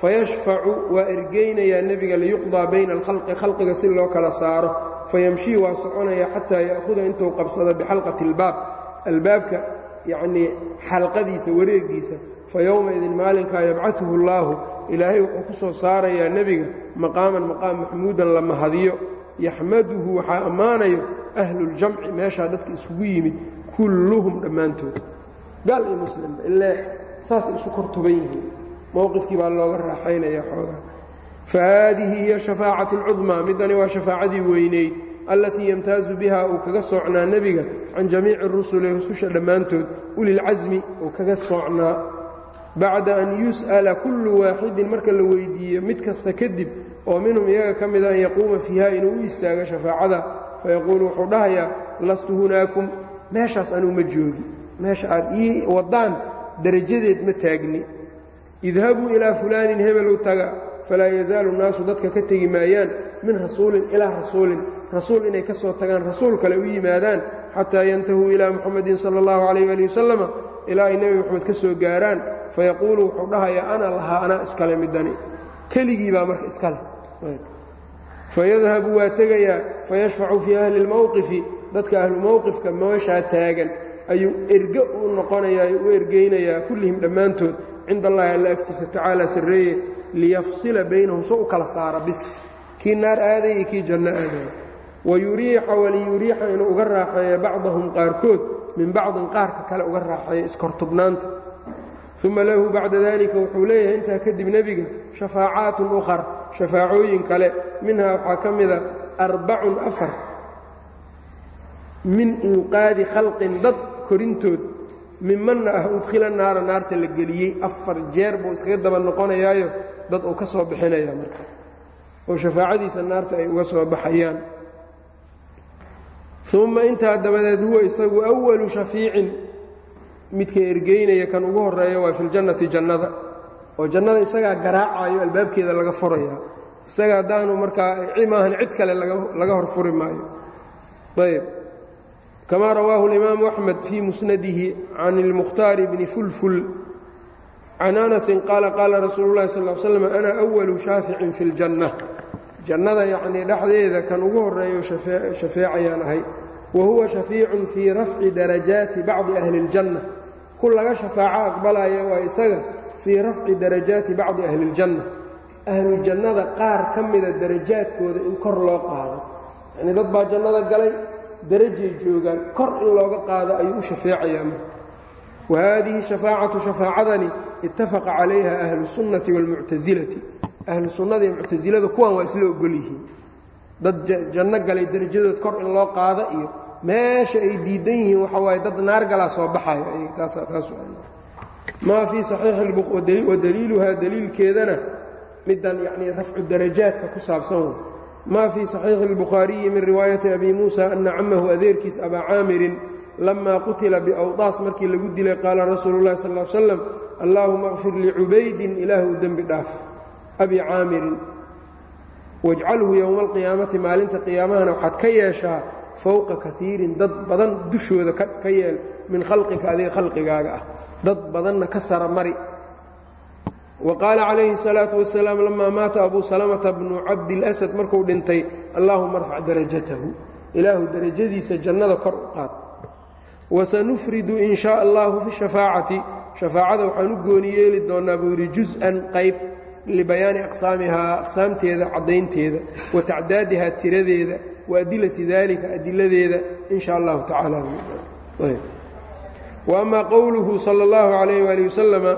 fayashfacu waa ergeynayaa nebiga liyuqdaa bayna alkhalqi khalqiga si loo kala saaro. Fayamshii waa soconaya xataa ya'huda intuu qabsado bixalqati albaab. Albaabka yacnii xalqadiisa wareegiisa fa yowmaidin maalinkaa yabcaduhu allaahu ilaahay wuxuu ku soo saarayaa nebiga maqaaman maqaam maxmuudan la mahadiyo. Yaxmaduhu waxaa ammaanayo ahluljamci meeshaa dadka isugu yimid kulluhum dhammaantood. Gaal iyo muslimba ilaa saasay isu kor tuban yihiin. Mowqifkii baa looga raaxaynaya xoogaa. Fa haadihi hiya shafaacatu alcudmaa middani waa shafaacadii weyneyd allatii yamtaazu biha uu kaga soocnaa nebiga can jamiici rusuli rususha dhammaantood ulilcasmi uu kaga soocnaa bacda an yus'ala kullu waaxidin marka la weydiiyo mid kasta kadib oo minhum iyaga ka mida an yaquuma fiiha inuu u istaago shafaacada fayaquulu wuxuu dhahayaa lastu hunaakum meeshaas anuu ma joogi. Meesha aad ii waddaan darajadeed ma taagni. Idhabuu ilaa fulaanin hebelow taga. Falaa yazaalu nnaasu dadka ka tegi maayaan min rasuulin ilaa rasuulin. Rasuul inay ka soo tagaan rasuul kale u yimaadaan xataa yantahuu ilaa muxamadin sala allahu calayh ali wasalama ilaa ay nebi moxamed ka soo gaaraan fayaquulu wuxuu dhahayaa ana lahaa anaa iskale midani. Keligii baa marka iskale. Fayadhabu waa tegayaa fayashfacu fii ahli lmowqifi dadka ahlu mowqifka meeshaa taagan ayuu erge u noqonayaa u ergeynayaa kullihim dhammaantood. Cinda allahi alla agtiisa tacaala sarreeye liyafsila baynahum so u kala saara bis. Kii naar aadaya kii janno aadaya wayuriixa waliyuriixa inuu uga raaxeeya bacdahum qaarkood min bacdin qaarka kale uga raaxeeya iskortubnaanta. Uma lahu bacda dalika wuxuu leeyahay intaa kadib nebiga shafaacaatun ukhar shafaacooyin kale. Minhaa waxaa ka mida arbacun afar min inqaadi khalqin dad korintood. Mimanna ah udkhila naara naarta la geliyey. Afar jeer buu iskaga daba noqonayaayo dad uu ka soo bixinaya marka. Oo shafaacadiisa naarta ay uga soo baxayaan uma intaa dabadeed huwa isagu awalu shafiicin midka ergeynaya kan ugu horeeya waa fi ljannati jannada oo jannada isagaa garaacayo albaabkeeda laga furaya isaga haddaanu markaa maahan cid kale laga hor furi maayo ayb kama rawaahu اlimaamu axmed fii musnadihi can اlmukhtaari bni fulful can anasin qaala qaala rasuulu اlahi sal slam ana awalu shaaficin fi اljanna jannada yacnii dhexdeeda kan ugu horeeyo shafeecayaan ahay wa huwa shafiicun fii rafci darajaati bacdi ahli اljanna ku laga shafaaco aqbalaya waa isaga fii rafci darajaati bacdi ahli اljanna ahlu jannada qaar ka mida darajaadkooda in kor loo qaado yacnii dad baa jannada galay darajay joogaan kor in looga qaado ayuu u shafeecayaa marka wa haadihi shafaacatu shafaacadani ittafaqa calayha ahlu sunnati wاlmuctasilati ahlu sunnada iyo muctasilada kuwan waa isla ogol yihiin dad janno galay darajadood kor in loo qaado iyo meesha ay diidan yihiin waxa waaye dad naar galaa soo baxaya maa fii saxiixi wadaliiluhaa daliilkeedana middan yacnii rafcu darajaadka ku saabsan. Wey maa fii saxiixi اlbukhaariyi min riwaayati abi muusa ana camahu adeerkiis abaa caamirin lama qutila biawdaas markii lagu dilay qaala rasuulu اllahi sal l slam allaahuma kfir licubaydin ilaahu dembi dhaaf abi caamirin wajcalhu yowma alqiyaamati maalinta qiyaamahana waxaad ka yeeshaa fowqa kaiirin dad badan dushooda ka yeel min khalqika adiga khalqigaaga ah dad badanna ka sara mari wa qaala calayhi الsalaaةu wasalaam lamaa maata abu salamata bnu cabdilasad markuu dhintay allaahuma arfac darajatahu ilaahu derajadiisa jannada kor u qaad wasanufridu in shaa allahu fi shafaacati shafaacada waxaan u gooni yeeli doonnaa buu yidhi jus-an qayb libayaani aqsaamihaa aqsaamteeda caddaynteeda wa tacdaadihaa tiradeeda wa adilati daalika adiladeeda in sha allahu tacaala. Wa amaa qowluhu sala اllahu calayh waali wasalama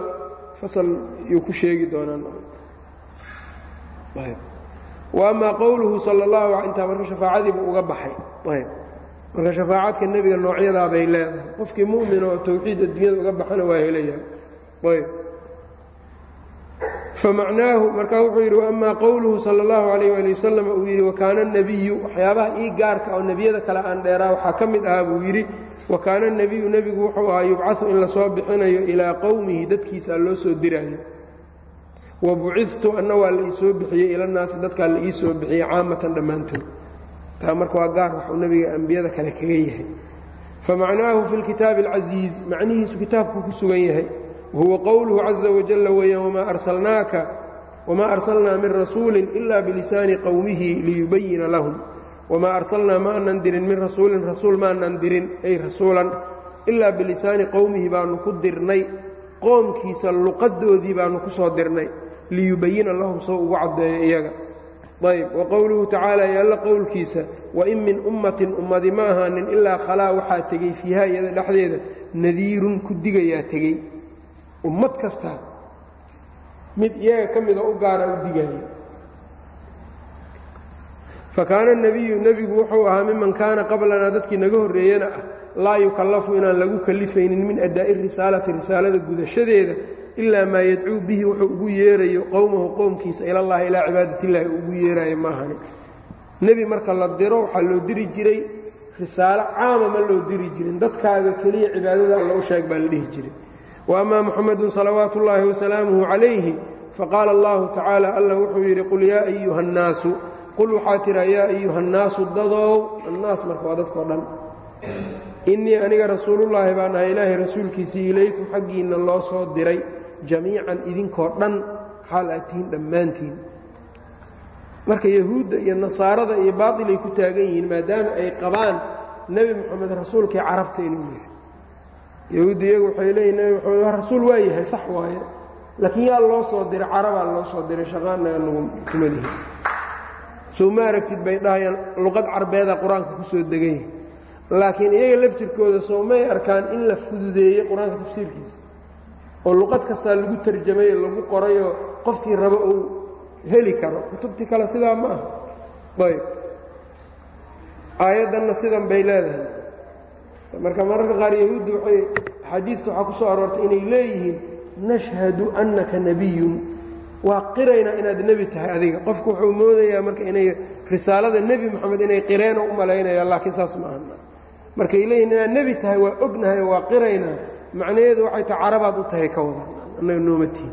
fasal yuu ku sheegi doonaa. Wa amaa qowluhu sala اllahu intaa marka shafaacadiibu uga baxay. Marka shafaacadka nebiga noocyadaa bay leedahay. Qofkii mu'mina oo towxiid adduunyada uga baxana waa helaya ayb famacnaahu markaa wuxuu yidhi waama qowluhu sala اllahu calayh ali wasalam uu yidhi wakaana اnebiyu waxyaabaha ii gaarka oo nebiyada kale aan dheeraa waxaa ka mid ahaa buu yidhi wakaana اnebiyu nebigu wuxuu ahaa yubcaثu in lasoo bixinayo ilaa qowmihi dadkiisa loo soo diraayo wa bucidtu anna waa la ii soo bixiyey ilannaasi dadkaa la ii soo bixiyey caamatan dhammaantood taa marka waa gaar waxuu nebiga ambiyada kale kaga yahay famacnaahu fi lkitaabi اlcasiiz macnihiisu kitaabkuu ku sugan yahay wahuwa qowluhu caza wajalla weeyaan wamaa arsalnaaka wamaa arsalnaa min rasuulin ila bilisaani qowmihi liyubayina lahum wamaa arsalnaa ma anan dirin min rasuulin rasuul maanan dirin ay rasuulan ilaa bilisaani qowmihi baanu ku dirnay qoomkiisa luqadoodii baanu ku soo dirnay liyubayina lahum soo ugu caddeeyo iyaga ayb wa qowluhu tacaala yaalla qowlkiisa wain min ummatin ummadi ma ahaanin ilaa khalaa waxaa tegey fiiha iyada dhexdeeda nadiirun ku digayaa tegey ummad kasta mid iyaga ka mida u gaara u digaya fakaana nebiyu nebigu wuxuu ahaa miman kaana qablanaa dadkii naga horreeyana ah laa yukallafu inaan lagu kallifaynin min addaa'i risaalati risaalada gudashadeeda ilaa maa yadcuu bihi wuxuu ugu yeerayo qowmahu qowmkiisa ilallahi ilaa cibaadatillahi uu ugu yeeraayo maahani. Nebi marka la diro waxaa loo diri jiray risaalo caama ma loo diri jirin. Dadkaaga keliya cibaadada alla u sheeg baa la dhihi jiray amaa muxamedun salawaatu ullaahi wasalaamuhu calayhi faqaala allahu tacaala allah wuxuu yidhi qul yaa ayuha annaasu qul waxaa tiraa yaa ayuha annaasu dadow annaas marka waa dadkao dhan innii aniga rasuulullaahi baan ahay ilaahay rasuulkiisii ilaykum xaggiinna loo soo diray jamiican idinkoo dhan xaal aad tihiin dhammaantiin marka yahuudda iyo nasaarada iyo baatilay ku taagan yihiin maadaama ay qabaan nebi moxamed rasuulkii carabta inuu yahay yahuudda iyagu waxay leeyihiin moxamed rasuul waa yahay sax waaye. Laakiin yaa loo soo diray carabaa loo soo diray shaqaanaga nagu kuma lihi. Soo ma aragtid bay dhahayaan luqad carbeeda qur'aanka ku soo degan yahay. Laakiin iyaga laftirkooda soo may arkaan in la fududeeyey qur'aanka tafsiirkiisa. Oo luqad kastaa lagu tarjamayo lagu qorayoo qofkii rabo uu heli karo. Kutubtii kale sidaa ma aha. Ayb aayaddanna sidan bay leedahay marka mararka qaar yahuudda waxay xadiidka waxaa ku soo aroortay inay leeyihiin nashhadu annaka nebiyun waa qiraynaa inaad nebi tahay adiga. Qofku wuxuu moodayaa marka inay risaalada nebi moxamed inay qireen oo u malaynayaan laakiin saas ma aha markay leeyihiin inaad nebi tahay waa ognahay waa qiraynaa macnaheedu waxay tahay carabaad u tahay ka wadan annaga nooma tihin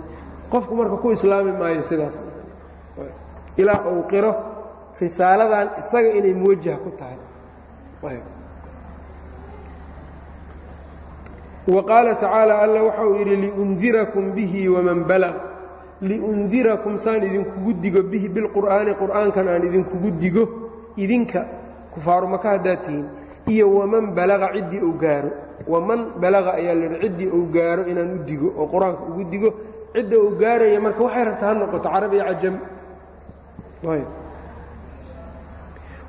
qofku marka ku islaami maayo sidaas. Ilaa uu qiro risaaladan isaga inay muwajah ku tahay wa qaala tacaala alla waxa uu yidhi liundirakum bihi waman balag liundirakum saan idinkugu digo bihi bilqur'aani qur'aankan aan idinkugu digo idinka kufaaru maka haddaad tihiin iyo waman balaga ciddii uu gaaro. Waman balaga ayaa laidhi ciddii uu gaaro inaan u digo oo qur'aanka ugu digo cidda uu gaaraya marka waxay rabta ha noqoto carab iyo cajam.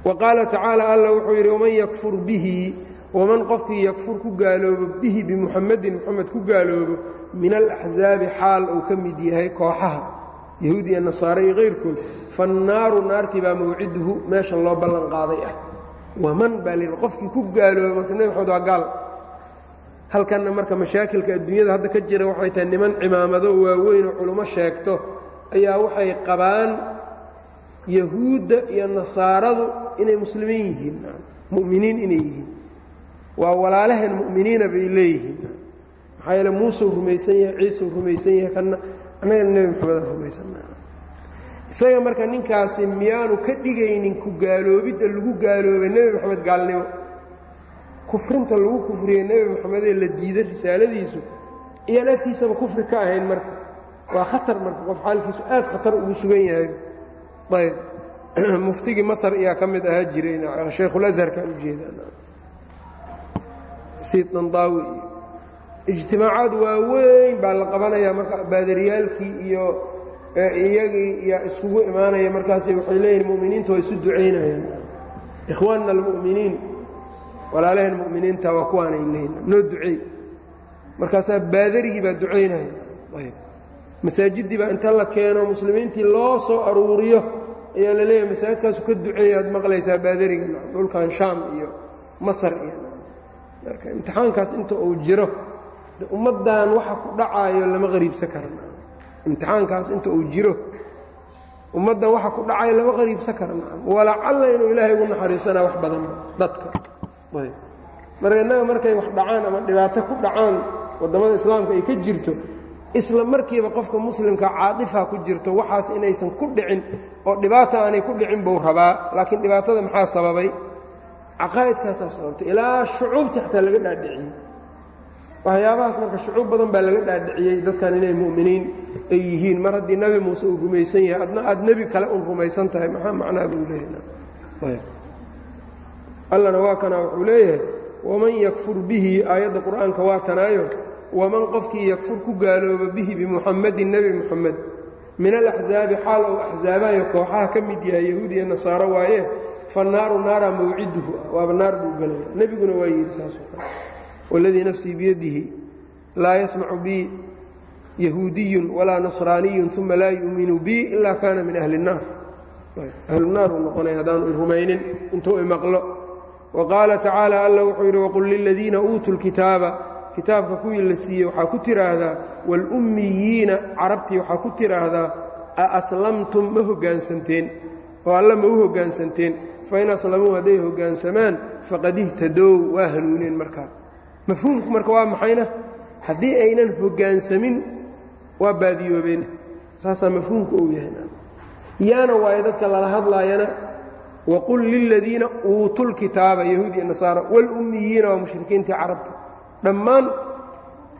Wa qaala tacaala alla wuxuu yidhi waman yakfur bihi waman qofkii yakfur ku gaaloobo bihi bimuxamedin moxamed ku gaaloobo min alaxsaabi xaal uu ka mid yahay kooxaha yahuud iyo nasaare iyo kayrkood fannaaru naartii baa mawciduhu meesha loo ballan qaaday ah waman baa layidhi qofkii ku gaaloobo marka nebi maxamed waa gaal halkanna marka mashaakilka adduunyada hadda ka jira waxay tahay niman cimaamado waaweyn oo culummo sheegto ayaa waxay qabaan yahuudda iyo nasaaradu inay muslimiin yihiin mu'miniin inay yihiin waa walaalaheen mu'miniina bay leeyihiin. Maxaa yeele muuseu rumaysan yahay ciiseu rumaysan yahay kana annagana nebi maxamedaan rumaysanna isaga marka ninkaasi miyaanu ka dhigaynin ku gaaloobidda lagu gaaloobay nebi moxamed gaalnimo. Kufrinta lagu kufriyey nebi moxamedee la diiday risaaladiisu iyaan agtiisaba kufri ka ahayn marka. Waa khatar marka qof xaalkiisu aad khatar ugu sugan yahay. Ayb. [clears throat] Muftigii masar ayaa ka mid ahaa jiray shaykhulasharkaan ujeeda siid dandaawi iyo ijtimaacaad waaweyn baa la qabanayaa marka baadariyaalkii iyo iyagii yaa iskugu imaanaya markaas waxay leeyihiin mu'miniinta waa isu ducaynayaan ikhwaanna almu'miniin walaalaheen mu'miniinta waa kuwaanay leeyihiin noo duceey. Markaasaa baadarigii baa ducaynaya ayb masaajiddii baa inta la keeno muslimiintii loo soo aruuriyo ayaa la masaajidkaasu ka duceeya aad maqlaysaa baadariga dhulkan shaam iyo masar iyo marka imtixaankaas inta uu jiro ummaddan waxa ku dhacaayo lama qariibsan karana imtixaankaas inta uu jiro ummaddan waxa ku dhacayo lama qariibsan karana walacalla inuu ilaahay ugu naxariisanaa wax badanba dadka. Marka innaga markay wax dhacaan ama dhibaato ku dhacaan waddamada islaamka ay ka jirto isla markiiba qofka muslimka caadifa ku jirto waxaas inaysan ku dhicin oo dhibaata aanay ku dhicin buu rabaa. Laakiin dhibaatada maxaa sababay caqaa'idkaasaa sababtay. Ilaa shucuubta xataa laga dhaadhiciyey waxyaabahaas marka shucuub badan baa laga dhaadhiciyey dadkan inay mu'miniin ay yihiin. Mar haddii nebi muuse uu rumaysan yahay adna aad nebi kale un rumaysan tahay maxaa macnaa buu leeyahay? Allana waa kana wuxuu leeyahay waman yakfur bihi aayadda qur'aanka waa tanaayo waman qofkii yakfur ku gaalooba bihi bimuxamadin nebi muxamed min alaxzaabi xaal ou axzaabayo kooxaha ka mid yahay yahuud iyo nasaaro waaye fannaaru naara mawciduhu waaba naar buu gelaya. Nebiguna waa yidhi saasoo kale. Waladii nafsii biyadihi laa yasmacu bi yahuudiyun walaa nasraaniyun uma laa yu'minu bi ilaa kaana min ahli الnaar ahlunaar uu noqonaya haddaanu rumaynin intuu imaqlo wa qaala tacaala alla wuxuu yidhi waqul liladiina uutuu lkitaaba kitaabka kuwii la siiyey waxaa ku tidhaahdaa waalummiyiina carabtii waxaa ku tidhaahdaa a aslamtum ma hoggaansanteen oo alla ma u hoggaansanteen fain aslamuu hadday hoggaansamaan faqad ihtadow waa hanuuneen markaa. Mafhuumku marka waa maxayna? Haddii aynan hoggaansamin waa baadiyoobeen. Saasaa mafhuumku uu yahay. Yaana waayo dadka lala hadlaayana waqul liladiina uutuu lkitaaba yahuud iyo nasaara waalummiyiina waa mushrikiintii carabta dhammaan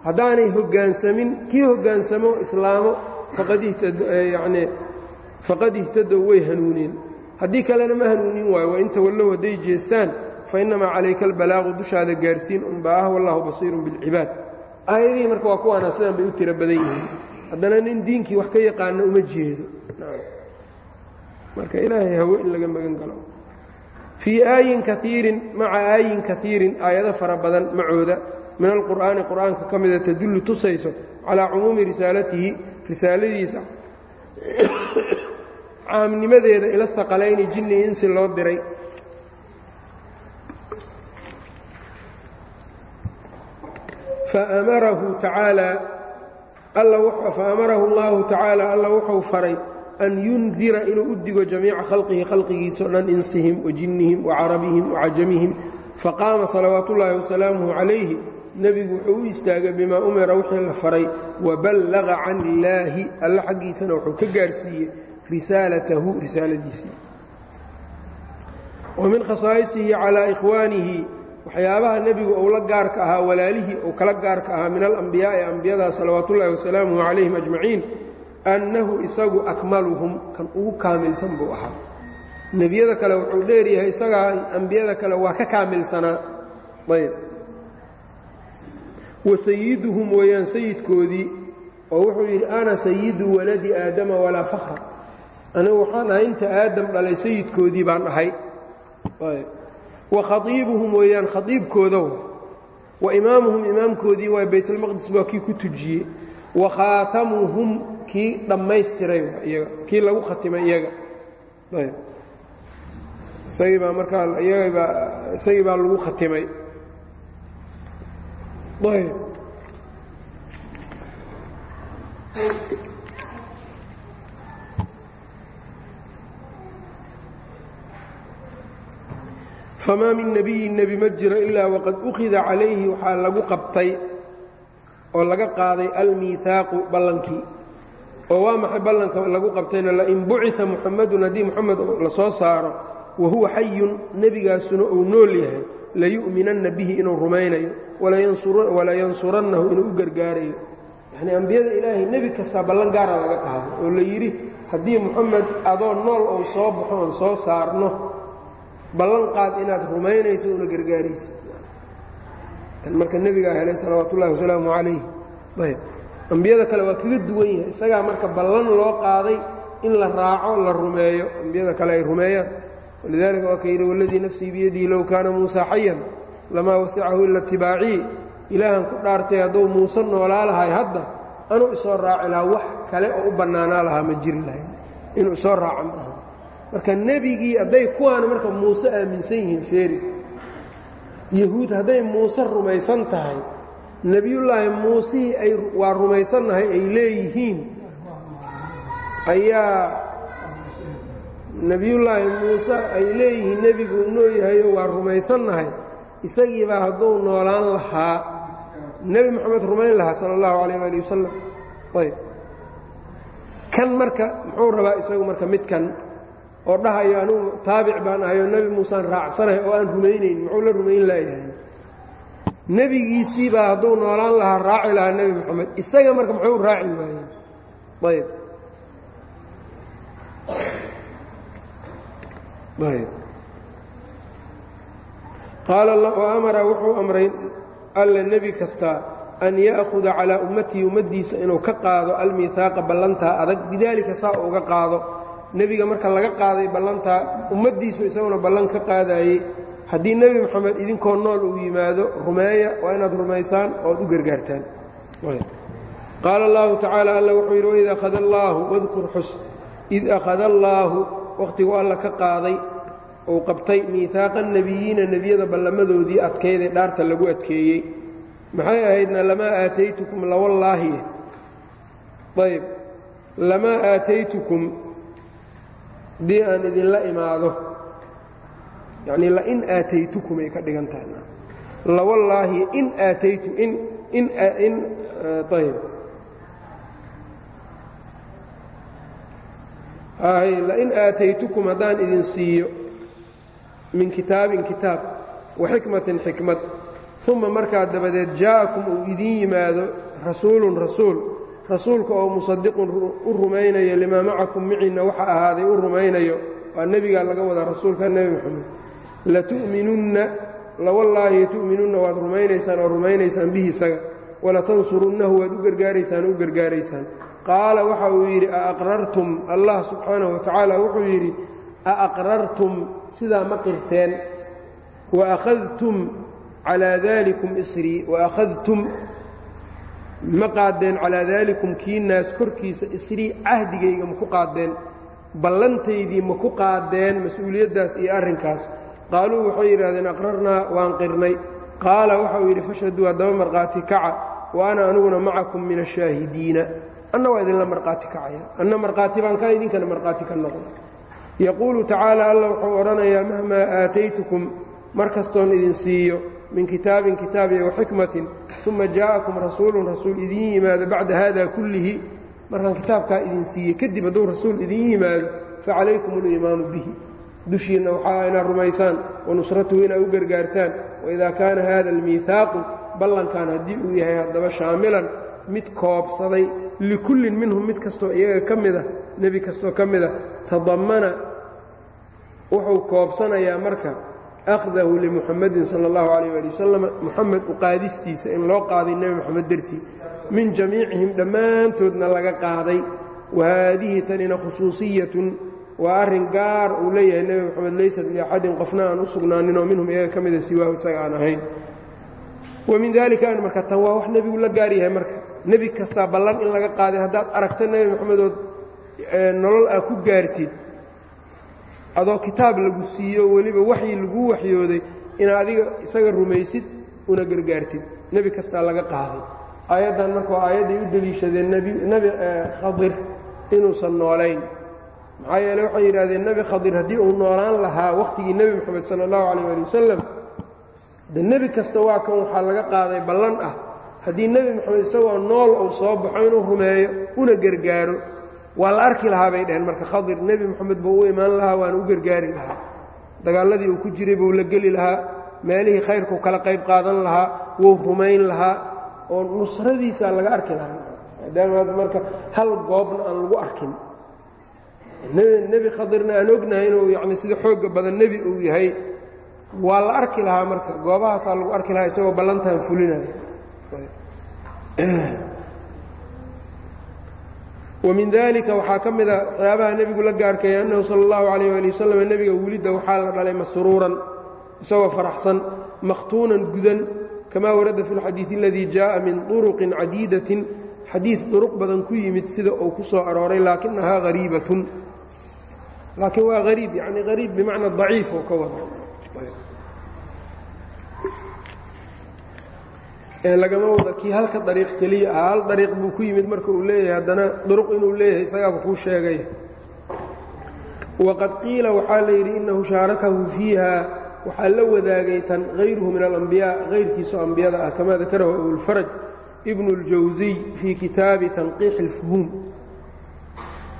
haddaanay hoggaansamin kii hoggaansamo islaamo faqad faqad ihtadow way hanuuneen. Haddii kalena ma hanuunin waayo wain tawallow hadday jeestaan fainnamaa calayka albalaaqu dushaada gaarsiin unbaa ah wallahu basiirun bilcibaad. Aayadihii marka waa kuwaana sidan bay u tiro badan yihiin. Haddana nin diinkii wax ka yaqaana uma jeedo. Marka ilaahay hawe in laga magan galo. Fii aayin kaiirin maca aayin kaiirin aayado fara badan macooda min alqur'aani qur'aanka ka mida tadullu tusayso calaa cumuumi risaalatihi risaaladiisa [coughs] caamnimadeeda ila haqalayni jinni insi loo diray. Faamarahu tacaalaa faamarahu allahu tacaala alla wuxuu faray an yundira inuu u digo jamiica khalqihi khalqigiisa o dhan insihim wa jinnihim wa carabihim wa cajamihim. Faqaama salawaatu ullaahi wasalaamuhu calayhi nebigu wuxuu u istaagay bimaa umira wixii la faray waballaqa can illaahi alla xaggiisana wuxuu ka gaarsiiyey risaalatahu risaaladiisii. Wa min khasaa'isihi calaa ikhwaanihi waxyaabaha nebigu uu la gaarka ahaa walaalihii uu kala gaarka ahaa min alambiyaa'i ambiyada salawaatuullaahi wasalaamuhu calayhim ajmaciin annahu isagu akmaluhum kan ugu kaamilsan buu ahaa. Nebiyada kale wuxuu dheeryahay isagaa ambiyada kale waa ka kaamilsanaa. Ayb wa sayiduhum weeyaan sayidkoodii oo wuxuu yidhi ana sayidu waladi aadama walaa fakra anigu waxaan ahay inta aadam dhalay sayidkoodii baan ahay. Wa khaiibuhum weeyaan khaiibkooda wa imaamuhum imaamkoodii waa baytulmaqdis waa kii ku tujiyey. Wa khaatamuhum kii dhammaystiray iyaga kii lagu khatimay iyaga. Ayb. Isagii baa markaa iyagabaa isagii baa lagu khatimay famaa min nebiyin nebi ma jiro ilaa waqad ukhida calayhi waxaa lagu qabtay oo laga qaaday almiihaaqu ballankii oo waa maxay ballanka lagu qabtayna? Lain bucita muxamadun haddii muxamed la soo saaro wa huwa uu nool yahay layu'minanna bihi inuu rumaynayo walayansurannahu inuu u gargaarayo. Yacnii ambiyada ilaahay nebi kastaa ballan gaara laga qaaday oo la yidhi haddii muxamed adoo nool ou soo baxo oon soo saarno ballan qaad inaad rumaynayso una gargaaraysa kan marka nebigaa helay salawaatu ullahi wasalaamu calayh ayb. Ambiyada kale waa kaga duwan yahay isagaa marka ballan loo qaaday in la raaco la rumeeyo. Ambiyada kale ay rumeeyaan walidaalika waa ka yidhi waladii nafsii biyadihi low kaana muusa xayan lamaa wasicahu ila itibaacii ilaahan ku dhaartay hadduu muuse noolaa lahay hadda anuu isoo raaci lahaa wax kale oo u bannaanaa lahaa ma jiri lahayn inuu isoo raaco ma aha marka nebigii hadday kuwaana marka muuse aaminsan yihiin feeri yahuud hadday muuse rumaysan tahay nebiyullaahi muusihii ay waa rumaysannahay ay leeyihiin ayaa nebiyullaahi muuse ay leeyihiin nebigu noo yahayo waa rumaysannahay. Isagiibaa hadduu noolaan lahaa. Nebi moxamed rumayn lahaa sala allahu calayh waali wasalam ayb. Kan marka muxuu rabaa isagu marka midkan oo dhahayo anugu taabic baan ahay nebi muusaan raacsanahay oo aan rumaynayn muxuu la rumayn laayahay nebigiisiibaa hadduu noolaan lahaa raaci lahaa nebi moxamed isaga marka muxuu raaci waayeen ayb ayb qaala amara wuxuu amray alla nebi kasta an ya'huda calaa ummatihi ummaddiisa inuu ka qaado almiihaaqa ballantaa adag bidaalika saa uga qaado nebiga marka laga qaaday ballantaa ummaddiisu isaguna ballan ka qaadaayey haddii nebi moxamed idinkoo nool uu yimaado rumeeya waa inaad rumaysaan ood u gargaartaan qaala allahu tacaala alla wuxuu yidhi waid akhada allaahu wadkur xus id akhada allaahu wakhtigu alla ka qaaday uu qabtay miihaaqa nebiyiina nebiyada ballamadoodii adkaydee dhaarta lagu adkeeyey maxay ahaydna lamaa aataytukum lawallaahi ayb lamaa aataytukum haddii aan idinla imaado yacnii lain aataytukum ay ka dhigan lawallaahi in aataytu in in in ayb lain aataytukum haddaan idin siiyo min kitaabin kitaab wa xikmatin xikmad. Uma markaa dabadeed jaa'akum uu idiin yimaado rasuulun rasuul. Rasuulka oo musadiqun u rumaynayo limaa macakum miciinna waxa ahaaday u rumaynayo. Waa nebigaa laga wadaa rasuulka nebi moxamed latu'minunna lawallaahi tu'minunna waad rumaynaysaan oo rumaynaysaan bihi isaga. Walatansurunnahu waad u gargaaraysaan oo u gargaaraysaan qaala waxa uu yidhi aaqrartum? Allah subxaanahu watacaala wuxuu yidhi aaqrartum? Sidaa ma qirteen. Waakhadtum calaa daalikum isrii. Waakhadtum ma qaadeen calaa daalikum kiinaas korkiisa isrii cahdigayga ma ku qaadeen. Ballantaydii ma ku qaadeen mas'uuliyaddaas iyo arrinkaas. Qaaluu waxay yidhahdeen aqrarnaa waan qirnay. Qaala waxauu yidhi fashhaduu haddaba markhaati kaca. Wa ana aniguna macakum min ashaahidiina anna waa idinla markhaati kacaya anna markhaati baan ka idinkana markhaati ka noqon yaquulu tacaala alla wuxuu odhanayaa mahmaa aataytukum mar kastoon idin siiyo min kitaabin kitaab iyo waxikmatin uma jaa'akum rasuulun rasuul idiin yimaado bacda haada kullihi markaan kitaabkaa idin siiyey kadib hadduu rasuul idiin yimaado facalaykum aliimaanu bihi dushiinna waxaa inaad rumaysaan wanusratuhu inaad u gargaartaan waidaa kaana hada almiihaaqu ballankan haddii uu yahay haddaba shaamilan mid koobsaday likullin minhum mid kastoo iyaga ka mida nebi kastoo ka mida tadammana wuxuu koobsanayaa marka akhdahu limuxamadin sala allahu calayh ali wasalam muxamed u qaadistiisa in loo qaaday nebi moxamed dartii. Min jamiicihim dhammaantoodna laga qaaday. Wa haadihi tanina khusuusiyatun waa arrin gaar uu leeyahay nebi moxamed laysat liaxadin qofna aan u sugnaaninoo minhum iyaga ka mida siwaahu isaga aan ahayn. Wa min dalika an marka tan waa wax nebigu la gaar yahay marka nebi kastaa ballan in laga qaaday haddaad aragta nebi moxamedood nolol aa ku gaartid. Adoo kitaab lagu siiyo weliba waxyi laguu waxyooday inaad adiga isaga rumaysid una gargaartid. Nebi kastaa laga qaaday. Aayaddan marka waa aayadday u deliishadeen nebi khadir inuusan noolayn. Maxaa yeele waxay yidhahdeen nebi khadir haddii uu noolaan lahaa wakhtigii nebi moxamed sala allahu calayh ali wasalam de nebi kasta waa kan waxaa laga qaaday ballan ah haddii nebi moxamed isagoo nool uu soo baxo inuu rumeeyo una gargaaro waa la arki lahaa bay dhaheen. Marka khadir nebi moxamed buu u imaan lahaa waana u gargaari lahaa. Dagaalladii uu ku jiray buu la geli lahaa meelihii khayrkuu kala qayb qaadan lahaa wuu rumayn lahaa oo nusradiisaa laga arki lahaa. Maadaama marka hal goobna aan lagu arkin. Nebi khadirna aan ognahay inuu yacni sida xoogga badan nebi uu yahay. Waa la arki lahaa marka goobahaasaa lagu arki lahaa isagoo ballantan fulinayo wamin dalika waxaa ka mida waxyaabaha nebigu la gaarkaya annahu sala allahu calayh ali wasalam nebiga welidda waxaa la dhalay masruuran isagoo faraxsan makhtuunan gudan kamaa warada fi lxadiidi aladii jaءa min طuruqin cadiidatin xadiid duruq badan ku yimid sida uu ku soo arooray laakinahaa hariibatun laakiin waa hariib yani hariib bimacna daciif oo ka wada lagama wada kii halka dariiq keliya ah hal dariiq buu ku yimid marka uu leeyahay haddana duruq inuu leeyahay isagaaba kuu sheegay. Waqad qiila waxaa la yidhi innahu shaarakahu fiiha. Waxaa la wadaagay tan hayruhu min alambiyaa hayrkiisoo ambiyada ah kamaa dakarahu abulfaraj ibnu اljawsiy fii kitaabi tanqiixi اlfuhuum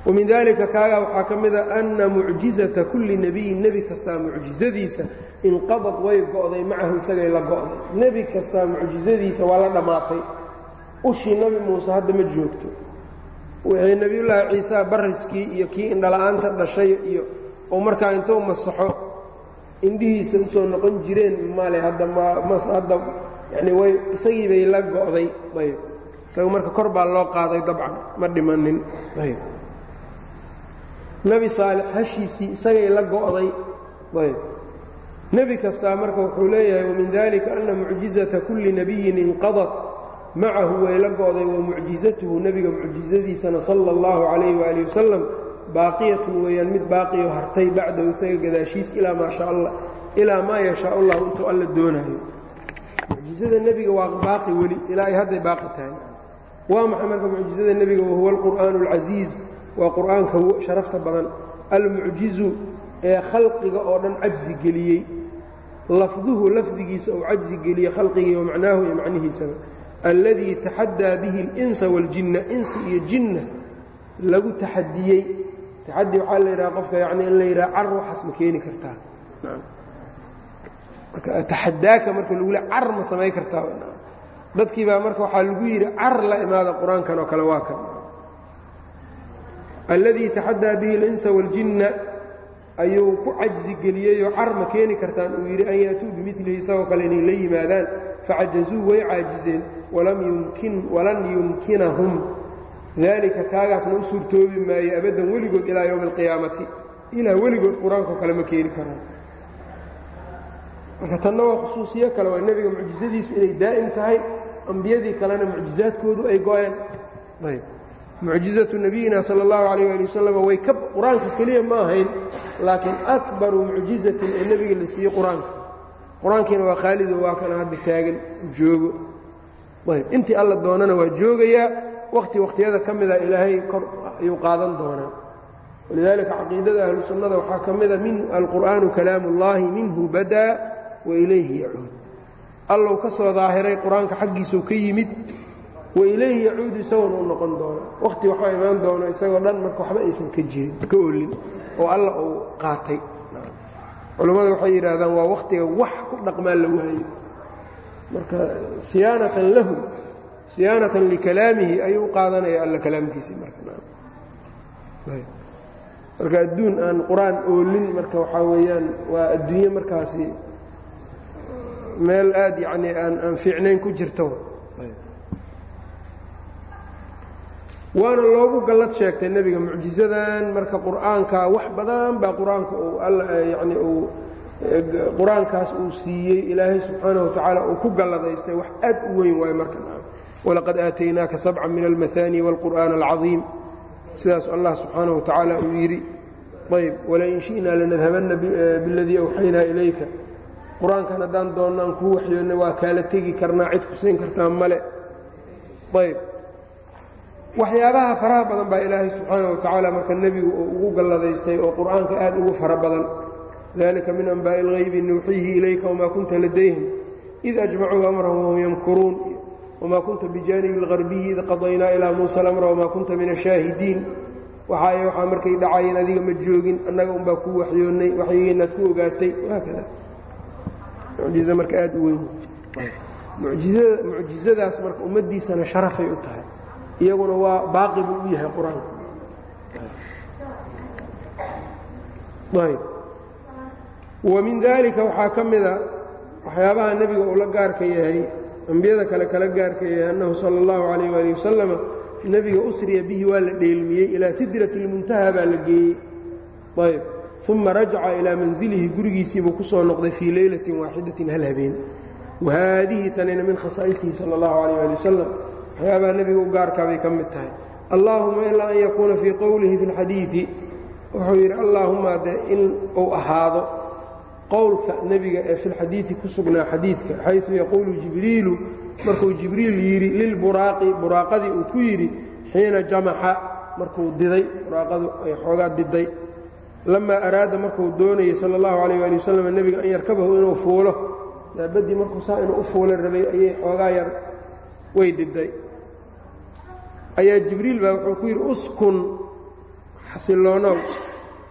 wamin dalika kaagaa waxaa ka mida ana mucjizata kulli nebiyin nebi kastaa mucjizadiisa inqadad way go'day macahu isagay la go'day. Nebi kastaa mucjizadiisa waa la dhammaatay ushii nebi muuse hadda ma joogto. Wixii nebiyullaahi ciisa bariskii iyo kii indhala-aanta dhashay iyo oo markaa intuu masaxo indhihiisa u soo noqon jireen male hadda mhadda yani way isagii bay la go'day. Ayb isaga marka kor baa loo qaaday dabcan ma dhimanin. Ayb nebi saalix hashiisii isagay la go'day. Ayb. Nebi kastaa marka wuxuu leeyahay wamin dalika ana mucjizata kulli nebiyin inqadat. Macahu way la go'day wa mucjizatuhu nebiga mucjizadiisana sala اllahu calayh waali wasalam baaqiyatun weeyaan mid baaqiyo hartay bacdahu isaga gadaashiis ilaa maa sha alla ilaa maa yashaa allahu intuu alla doonaayo mucjizada nebiga waa baaqi weli ilaa ay hadday baaqi tahay. Waa maxay marka mucjizada nebiga wahuwa alqur'aanu alcasiiz waa qur'aanka sharafta badan. Almucjizu ee khalqiga oo dhan cajzi geliyey. Lafduhu lafdigiisa uu cajzi geliyey khalqigii wa iyo macnihiisaba alladii taxadaa bihi اlinsa waاljinna insi iyo jinna lagu taxadiyey taxadi waxaa la yidhaha qofka yani in la yidhaha car waxaas ma keeni kartaa. Taxadaaka marka lagu le car ma samay kartaa. Dadkii baa marka waxaa lagu yidhi car la imaada qur'aankan oo kale waa kan alladii taxadaa bihi اlinsa waاljinna ayuu ku cajzi geliyeyoo car ma keeni kartaan uu yidhi an yaatuu bimilihi isagoo kale inay la yimaadaan. Facajazuu way caajizeen walan yumkinahum. Daalika kaagaasna u suurtoobi maayo abaddan weligood ilaa yowmi alqiyaamati. Ilaa weligood qur'aankao kale ma keeni karaan. Marka tanna waa khusuusiyo kale waa nebiga mucjizadiisu inay daa'im tahay ambiyadii kalena mucjizaadkoodu ay go-een mucjizatu nabiyina sala allahu calayh waali wasalam way ka qur'aanka keliya ma ahayn laakiin akbaru mucjizatin ee nebiga la siiyey qur'aanka. Qur'aankiina waa khaalido waa kana hadda taagan joogo. Ayb intii alla doonana waa joogayaa wakhti wakhtiyada ka mida ilaahay kor ayuu qaadan doonaa. Walidaalika caqiidada ahlu sunnada waxaa ka mida min alqur'aanu kalaamu ullaahi minhu badaa wa ilayhi yacuud. Allow ka soo daahiray qur'aanka xaggiisuu ka yimid wa ilayhi yacuudu isagoona u noqon doona wakhti waxaa imaan doono isagoo dhan marka waxba aysan ka jirin ka olin oo alla uu qaatay. Culammadu waxay yidhaahdaan waa wakhtiga wax ku dhaqmaa la waayo marka siyaanatan lahu siyaanatan likalaamihi ayuu qaadanaya alla kalaamkiisii marka adduun aan qur'aan oolin marka waxaa weeyaan waa adduunye markaasi meel aad yacni aan aan fiicnayn ku jirto waana loogu gallad sheegtay nebiga mucjizadan marka qur'aanka wax badan baa qur-aanka uu yani uu qur-aankaas uu siiyey ilaahay subxaanaه watacaala uu ku galladaystay wax aad u weyn waayo marka walaqad aataynaaka sabca min almahaani wاlqur'aan alcadiim sidaas allah subxaanaه watacaala uu yidhi ayb walain shi'naa lanadhabanna biاladii awxaynaa ilayka qur-aankan haddaan doonnaan kuu waxyoonna waa kaala tegi karnaa cid ku siin kartaa male ayb waxyaabaha faraha badan baa ilaahay subxaana wa tacaala marka nebigu uu ugu galladaystay oo qur'aanka aad ugu fara badan. Dalika min anbaa'i اlghaybi nuuxiihi ilayka wamaa kunta ladayhim id ajmacuu amrahum wahum yamkuruun wamaa kunta bijaanibi اlgarbiyi id qadaynaa ilaa muusa alamra wamaa kunta min ashaahidiin waxaay waxaa markay dhacayeen adiga ma joogin annaga unbaa kuu waxyoonnay waxyigeenaad ku ogaatay. Haakada mucjizo marka aad u weyn. Mucjizadaas marka ummaddiisana sharafay u tahay iyaguna waa baaqi buu u yahay qur'aanka min daalika waxaa ka mida waxyaabaha nebiga uu la gaarka yahay ambiyada kale kala gaarka yahay annahu sala allahu calayh waali wasalama nebiga usriya bihi waa la dheelmiyey ilaa sidrati lmuntaha baa la geeyey. Ayb. Uma rajaca ilaa manzilihi gurigiisiibuu ku soo noqday fii leylatin waaxidatin hal habeen. Wahaadihi tanina min khasaa'isihi sala allahu calayh ali wasalam waxyaabaha nebiga u gaarkaabay ka mid tahay. Allaahuma ilaa an yakuuna fii qowlihi fi lxadiidi wuxuu yidhi allaahuma de in uu ahaado qowlka nebiga ee fi lxadiidi ku sugnaa xadiidka xaysu yaquulu jibriilu. Markuu jibriil yidhi lilburaaqi buraaqadii uu ku yidhi xiina jamaxa markuu diday buraaqadu ay xoogaa diday. Lamaa araada markuu doonayey sala allahu calayh ali wasalam nebiga an yarkabahu inuu fuulo. Daabaddii markuu saa inuu u fuulo rabay ayay xoogaa yar way diday ayaa jibriil baa wuxuu ku yidhi uskun xasiloonow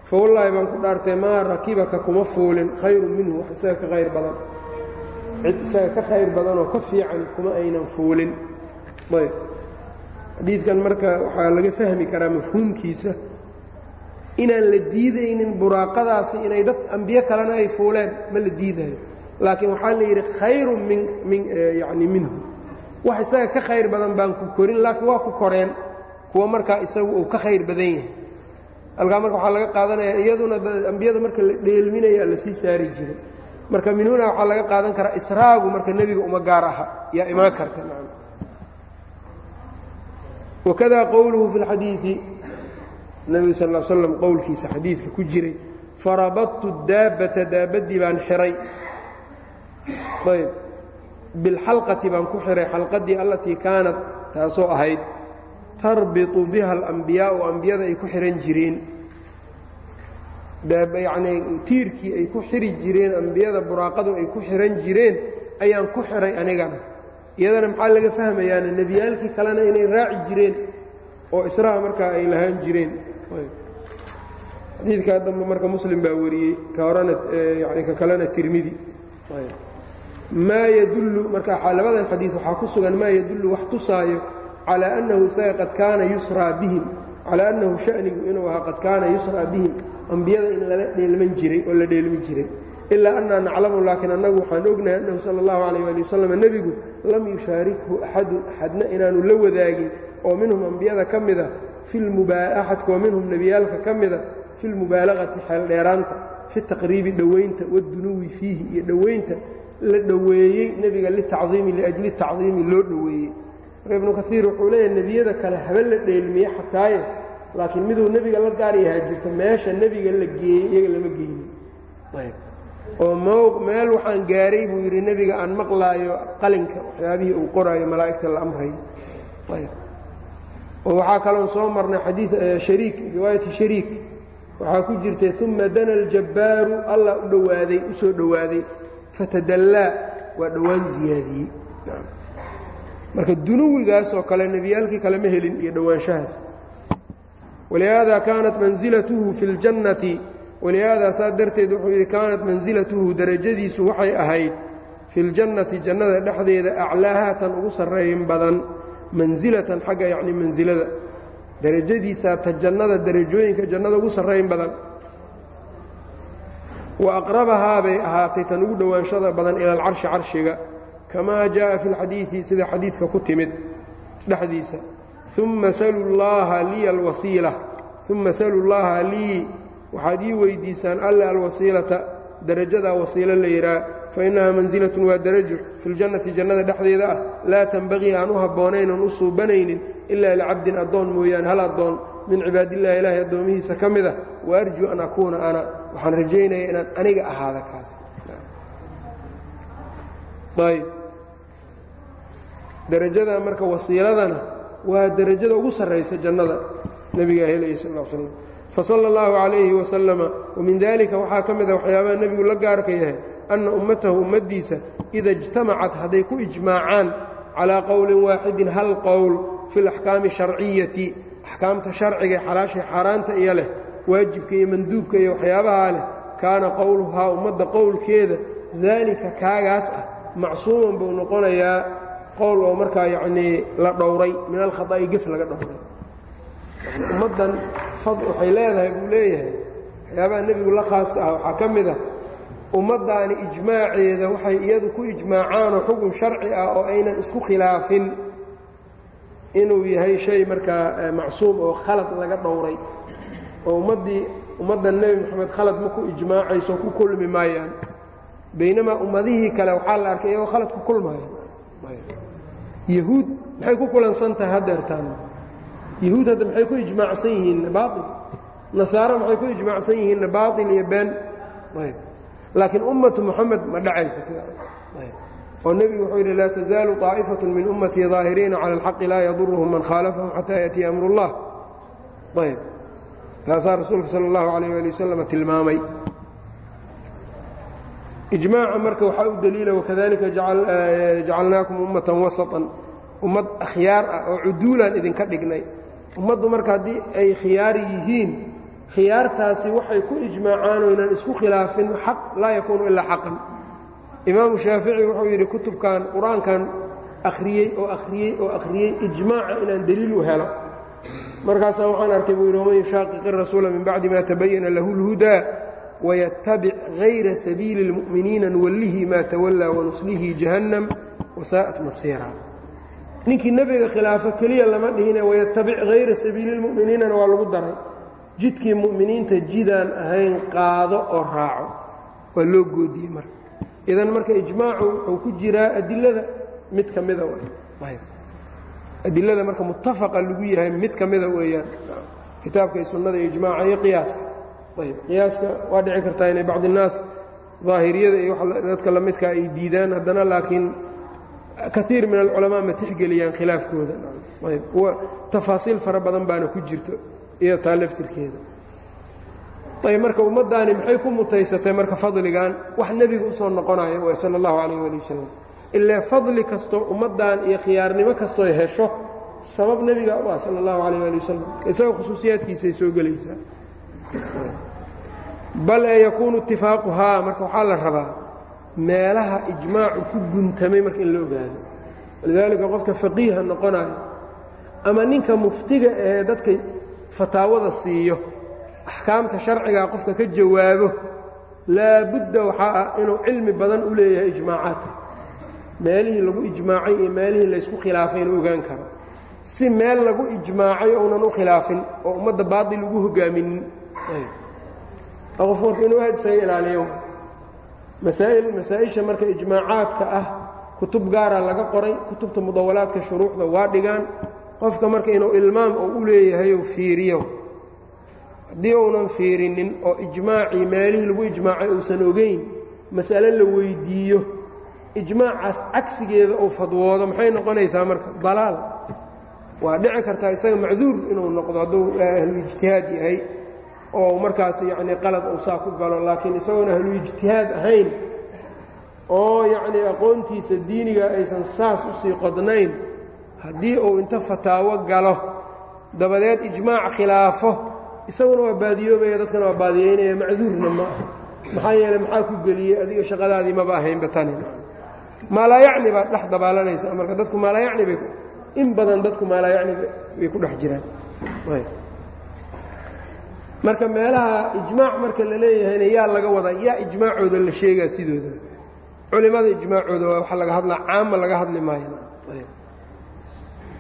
fa wallaahi baan ku dhaartay maa rakibaka kuma fuulin khayrun minhu. Wax isaga ka khayr badan. Cid isaga ka khayr badanoo ka fiican kuma aynan fuulin. Ayb. Xadiidkan marka waxaa laga fahmi karaa mafhuumkiisa inaan la diidaynin buraaqadaasi inay dad ambiyo kalena ay fuuleen ma la diidayo. Laakiin waxaa la yidhi khayrun min min yacni minhu wax isaga ka khayr badan baan ku korin laakiin waa ku koreen. Kuwa markaa isagu uu ka khayr badan yahay. Halkaa marka waxaa laga qaadanaya iyaduna ambiyada marka la dheelminaya la saari jiray. Marka min huna waxaa laga qaadan karaa israagu marka nebiga uma gaar aha. Yaa imaan karta wakada qowluhu fi اlxadiidi nebiga sal l slam qowlkiisa xadiidka ku jiray farabadtu daabbata daabaddii baan xihay ayb bilxalqati baan ku xihay xalqadii allatii kaanat taasoo ahayd tarbitu biha alambiyaau ambiyada ay ku xihan jireen. Yacnii tiirkii ay ku xiri jireen ambiyada buraaqadu ay ku xihan jireen ayaan ku xihay anigana. Iyadana maxaa laga fahmayaana nebiyaalkii kalena inay raaci jireen oo israha markaa ay lahaan jireen. Xadiidkaa dambe marka muslim baa wariyey ka horena yani ka kalena tirmidi maa yadullu marka labadan xadiid waxaa ku sugan maa yadullu wax tusaayo calaa annahu isaga qad kaana yusraa bihim calaa annahu shanigu inuu ahaa qad kaana yusraa bihim ambiyada in lala dheelman jiray oo la dheelmi jiray ilaa annaa naclamu laakiin annagu waxaan ognahay annahu sala allahu calayh ali wasalam nebigu lam yushaarikhu axadun axadna inaanu la wadaagin oo minhum ambiyada ka mida axadkaoo minhum nebiyaalka ka mida fi lmubaalaqati xeeldheeraanta fi taqriibi dhowaynta wadunuwi fiihi iyo dhowaynta la dhoweeyey nebiga litacdiimi liajli tacdiimi loo dhoweeyey. Marka ibnu kaiir wuxuu leeyahay nebiyada kale haba la dheelmiye xataaye laakiin miduu nebiga la gaar yahaa jirta meesha nebiga la geeyey iyaga lama geynin. Oo meel waxaan gaaray buu yidhi nebiga aan maqlaayo qalinka waxyaabihii uu qoraayo malaa'igta la amrayo oo waxaa kaloon soo marnay xadii shariik riwaayati shariik. Waxaa ku jirtay uma dana aljabbaaru allah u dhowaaday u dhowaaday fatadallaa waa dhowaan ziyaadiyey marka dunuwigaasoo kale nebiyaalkii kale ma helin iyo dhowaanshahaas. Walihaada kaanat mansilatuhu fi اljannati walihaada saa darteed wuxuu yidhi kaanat mansilatuhu derajadiisu waxay ahayd fi اljannati jannada dhexdeeda aclaaha tan ugu sarreeyin badan mansilatan xagga yacni mansilada derajadiisaa ta jannada derajooyinka jannada ugu sarrayn badan wa aqrabahaa bay ahaatay tan ugu dhowaanshada badan ila alcarshi carshiga kamaa jaaءa fi اlxadiidi sida xadiidka ku timid dhexdiisa. Uma salu llaaha liya alwasiila uma salu llaaha lii waxaad ii weydiisaan alle alwasiilata darajadaa wasiilo la yidhaah fainnahaa mansilatun waa darajo fi ljannati jannada dhexdeeda ah laa tenbagii aan u habboonayn oon u suubanaynin ilaa licabdin addoon mooyaane hal addoon min cibaadillahi ilaahi addoomihiisa ka mid a wa arjuu an akuuna ana. Waxaan rajaynaya inaan aniga ahaada kaas ayb darajada marka wasiiladana waa derajada ugu sarraysa jannada nebigaa helaya sal l slam fasala اllahu calayhi wasalama wamin dalika waxaa ka mida waxyaabaha nebigu la gaarka yahay anna ummatahu ummaddiisa ida ijtamacat hadday ku ijmaacaan calaa qowlin waaxidin hal qowl fi اlaxkaami sharciyati axkaamta sharciga ee xalaashay xaaraanta iyo leh waajibka iyo manduubka iyo waxyaabahaa leh kaana qowluhaa ummadda qowlkeeda daalika kaagaas ah macsuuman buu noqonayaa qowl oo markaa yacnii la dhowray min alkhaa'i gef laga dhowray. Ummaddan waxay leedahay buu leeyahay. Waxyaabaha nebigu la khaaska ah waxaa ka mid ah ummaddaani ijmaaceeda waxay iyadu ku ijmaacaanoo xugun sharci ah oo aynan isku khilaafin inuu yahay shay markaa macsuum oo khalad laga dhowray. Oo ummaddii ummadda nebi moxamed khalad ma ku ijmaacayso ku kulmi maayaan. Baynamaa ummadihii kale waxaa la arkay iyagoo khalad ku kulmaayaan yahuud maxay ku kulansan tahay haddeertaan? Yahuud hadda maxay ku ijmaacsan yihiinna baail nasaaro maxay ku ijmaacsan yihiinna baail iyo been? Ayb. Laakiin ummatu moxamed ma dhacayso sidaa oo nebigu wuxuu yidhi laa tazaalu طaa'ifatu min ummatii ظaahiriina cala اlxaqi laa yaduruhum man khaalafahum xataa yaأtiya amr اllah ayb taasaa rasuulka sal اllahu alayh ali wasalam tilmaamay ijmaaca marka waxaa u deliila wakadalika jacalnaakum ummatan wasطan ummad akhyaar ah oo cuduulaan idinka dhignay ummaddu marka haddii ay khiyaari yihiin khiyaartaasi waxay ku ijmaacaan oynan isku khilaafin xaq laa yakuunu ilaa xaqan imaamu shaafici wuxuu yidhi kutubkan qur-aankan akhriyey oo akhriyey oo akhriyey ijmaaca inaan deliil u helo markaasaa waxaan arkay buu yidhi waman yushaaqiqi rasuula min bacdi ma tabayana lahu اlhudaa wayatabic hayra sabiili اlmu'miniina nuwallihi maa tawallaa wanuslihi jahannam wasaa'at masiira ninkii nebiga khilaafo keliya lama dhihine wayatabic hayra sabiili اlmu'miniinana waa lagu daray jidkii mu'miniinta jidaan ahayn qaado oo raaco waa loo goodiyey marka idan marka ijmaacu wuxuu ku jiraa adilada mid ka mida adilada marka muttafaqa lagu yahay mid ka mida weeyaan. Kitaabka iyo sunnada iyo ijmaaca iyo qiyaaska. Ayb qiyaaska waa dhici kartaa inay bacdi innaas daahiriyada iyo dadka la midka ay diidaan haddana laakiin kaiir min alculamaa ma tixgeliyaan khilaafkooda. Ayb tafaasiil fara badan baana ku jirto iyo taa laftirkeeda ayb marka ummaddaani maxay ku mutaysatay marka fadligan? Wax nebiga u soo noqonaya w sala allahu calayh ali wasalam ilaa fadli kastoo ummaddan iyo khiyaarnimo kastooy hesho. Sabab nebiga u ah sala allahu calayh ali wasalam isaga khusuusiyaadkiisay soo gelaysaa. Bal ee yakuunu itifaaquhaa marka waxaa la rabaa meelaha ijmaacu ku guntamay marka in la ogaado. Walidaalika qofka faqiiha noqonayo ama ninka muftiga ahee dadka fataawada siiyo axkaamta sharcigaa qofka ka jawaabo laabudda waxaa ah inuu cilmi badan u leeyahay ijmaacaadka meelihii lagu ijmaacay iyo meelihii laysku khilaafay inuu ogaan karo. Si meel lagu ijmaacay ounan u khilaafin oo ummadda baatil ugu hogaaminin qof marka inuu aad isaga ilaaliyo. Masaa'il masaa-isha marka ijmaacaadka ah kutub gaara laga qoray kutubta mudawalaadka shuruucda waa dhigaan. Qofka marka inuu ilmaam oo u leeyahay ou fiiriyo haddii uunan fiirinin oo ijmaacii meelihii lagu ijmaacay uusan ogeyn mas'ale la weyddiiyo ijmaacaas cagsigeeda uu fadwoodo maxay noqonaysaa marka? Dalaal. Waa dhici kartaa isaga macduur inuu noqdo hadduu ahlu ijtihaad yahay oo markaas yacnii qalad uu saa ku galo laakiin isagoon ahlu ijtihaad ahayn oo yacnii aqoontiisa diiniga aysan saas u sii qodnayn haddii uu inta fataawo galo dabadeed ijmaac khilaafo isaguna waa baadiyoobaya dadkana waa baadiyeynaya macduurna ma aha. Maxaa yeele maxaa ku geliyey adiga shaqadaadii maba ahaynba tani. Maalaayacni baad dhex dabaalanaysaa marka dadku maalaayacni bay in badan dadku maalaayacni bay ku dhex jiraan. Marka meelaha ijmaac marka la leeyahayna yaa laga wadaa yaa ijmaacooda la sheegaa sidooda. Culimada ijmaacooda waa waxa laga hadlaa caama laga hadli maayo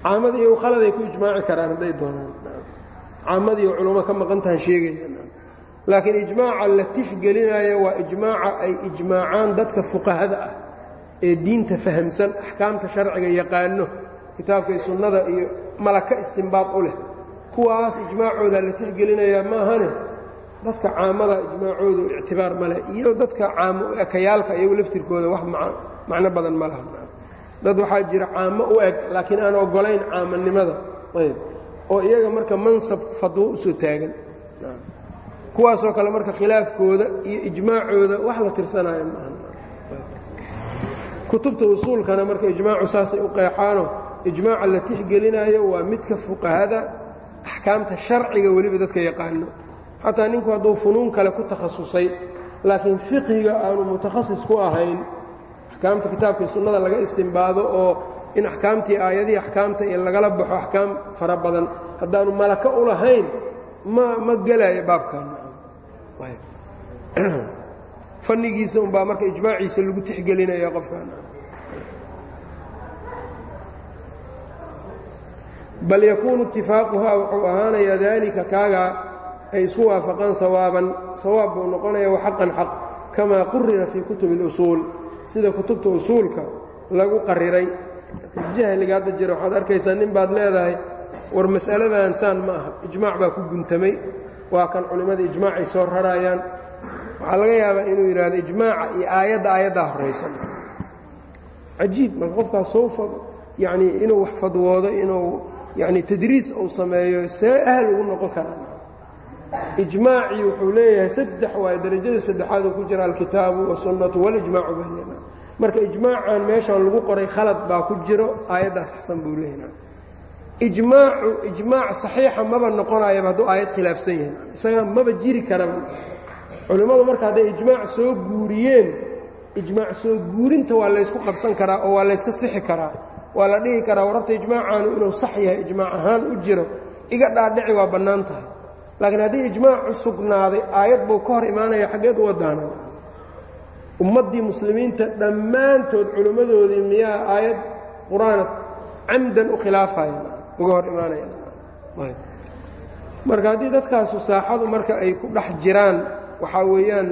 caamada iyo khaladay ku ijmaaci karaan hadday doonaan caamadii culamo ka maqantahan sheegayaan. Laakiin ijmaaca la tixgelinaayo waa ijmaaca ay ijmaacaan dadka fuqahada ah ee diinta fahamsan axkaamta sharciga yaqaano kitaabkay sunnada iyo malaka istimbaad u leh. Kuwaas ijmaacooda la tixgelinayaa maahane dadka caamada ijmaacoodu ictibaar ma leh iyo dadka caamo ekayaalka iyagu laftirkooda wax macno badan ma laha. Dad waxaa jira caamo u eg laakiin aan ogolayn caamanimada ayb oo iyaga marka mansab fadwo u soo taagan. Kuwaasoo kale marka khilaafkooda iyo ijmaacooda wax la tirsanayo maaha kutubta usuulkana marka ijmaacu saasay u qeexaano ijmaaca la tixgelinayo waa midka fuqahada axkaamta sharciga weliba dadka yaqaano. Xataa ninku hadduu funuun kale ku takhasusay laakiin fiqhiga aanu mutakhasis ku ahayn axkaamta kitaabkai sunnada laga istimbaado oo in axkaamtii aayadihii axkaamta iyo lagala baxo axkaam fara badan. Haddaanu malaka u lahayn ma ma gelaayo baabkan [clears throat] fannigiisa unbaa marka ijmaaciisa lagu tixgelinaya qofkan bal yakuunu itifaaquhaa wuxuu ahaanayaa daalika kaagaa ay isku waafaqaan sawaaban. Sawaab buu noqonaya waxaqan xaq kamaa qurira fii kutubi اlusuul sida kutubta usuulka lagu qariray jahliga hadda jira waxaad arkaysaa nin baad leedahay war mas'aladan saan ma aha. Ijmaac baa ku guntamay. Waa kan culimmada ijmaacay soo rarayaan. Waxaa laga yaabaa inuu yidhaahdo ijmaaca iyo aayadda aayaddaa horaysa cajiib marka qofkaas soo yacnii inuu wax fadwoodo inuu yacni tadriis uu sameeyo see ahal ugu noqon karaa ijmaacii wuxuu leeyahay saddex waaye darajada saddexaad uu ku jira alkitaabu wasunnatu walijmaacu baynana marka ijmaacan meeshaan lagu qoray khalad baa ku jiro aayaddaas xasan buu leeyahay. Ijmaacu ijmaac saxiixa maba noqonayaba hadduu aayad khilaafsan yahay. Isaga maba jiri karaba. Culimmadu marka hadday ijmaac soo guuriyeen ijmaac soo guurinta waa laysku qabsan karaa oo waa layska sixi karaa. Waa la dhihi karaa wararta ijmaacaanu inuu sax yahay ijmaac ahaan u jiro. Iga dhaadhici waa bannaan tahay. Laakiin haddii ijmaacu sugnaaday aayad buu ka hor imaanaya xaggeed u wadaanan ummaddii muslimiinta dhammaantood culimmadoodii miyaa aayad qur'aana camdan u khilaafaya uga hor imaanaymarka haddii dadkaasu saaxadu marka ay ku dhex jiraan waxaa weeyaan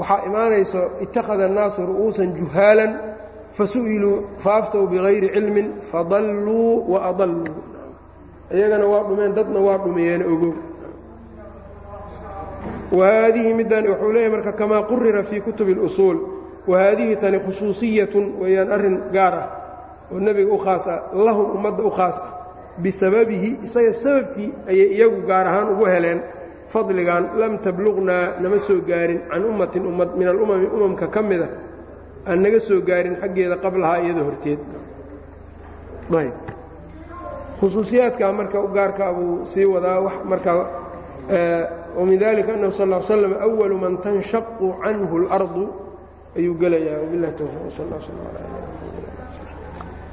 waxaa imaanayso ittakhada annaasu ru'uusan juhaalan fasu'iluu faaftow bigayri cilmin fadalluu wa adalluu. Iyagana waa dhumeen dadna waa dhumiyeen ogow wahaadihi middan wuxuu leeyahy marka kamaa qurira fii kutubi اlusuul wahaadihi tani khusuusiyatun weeyaan arrin gaar ah oo nebiga u khaas ah lahum ummadda u khaas ah bisababihi isaga sababtii ayay iyagu gaar ahaan ugu heleen fadligan lam tabluqnaa nama soo gaarin can ummatin ummad min alumami umamka ka mida aan naga soo gaarin xaggeeda qablahaa iyada horteed ayb khusuusiyaadkaa marka u gaarkaa buu sii wadaa marka min dalika anhu sal slm awalu man tanshaqu canhu اlardu ayuu gelayaa. Wbilah towfiq sal sl l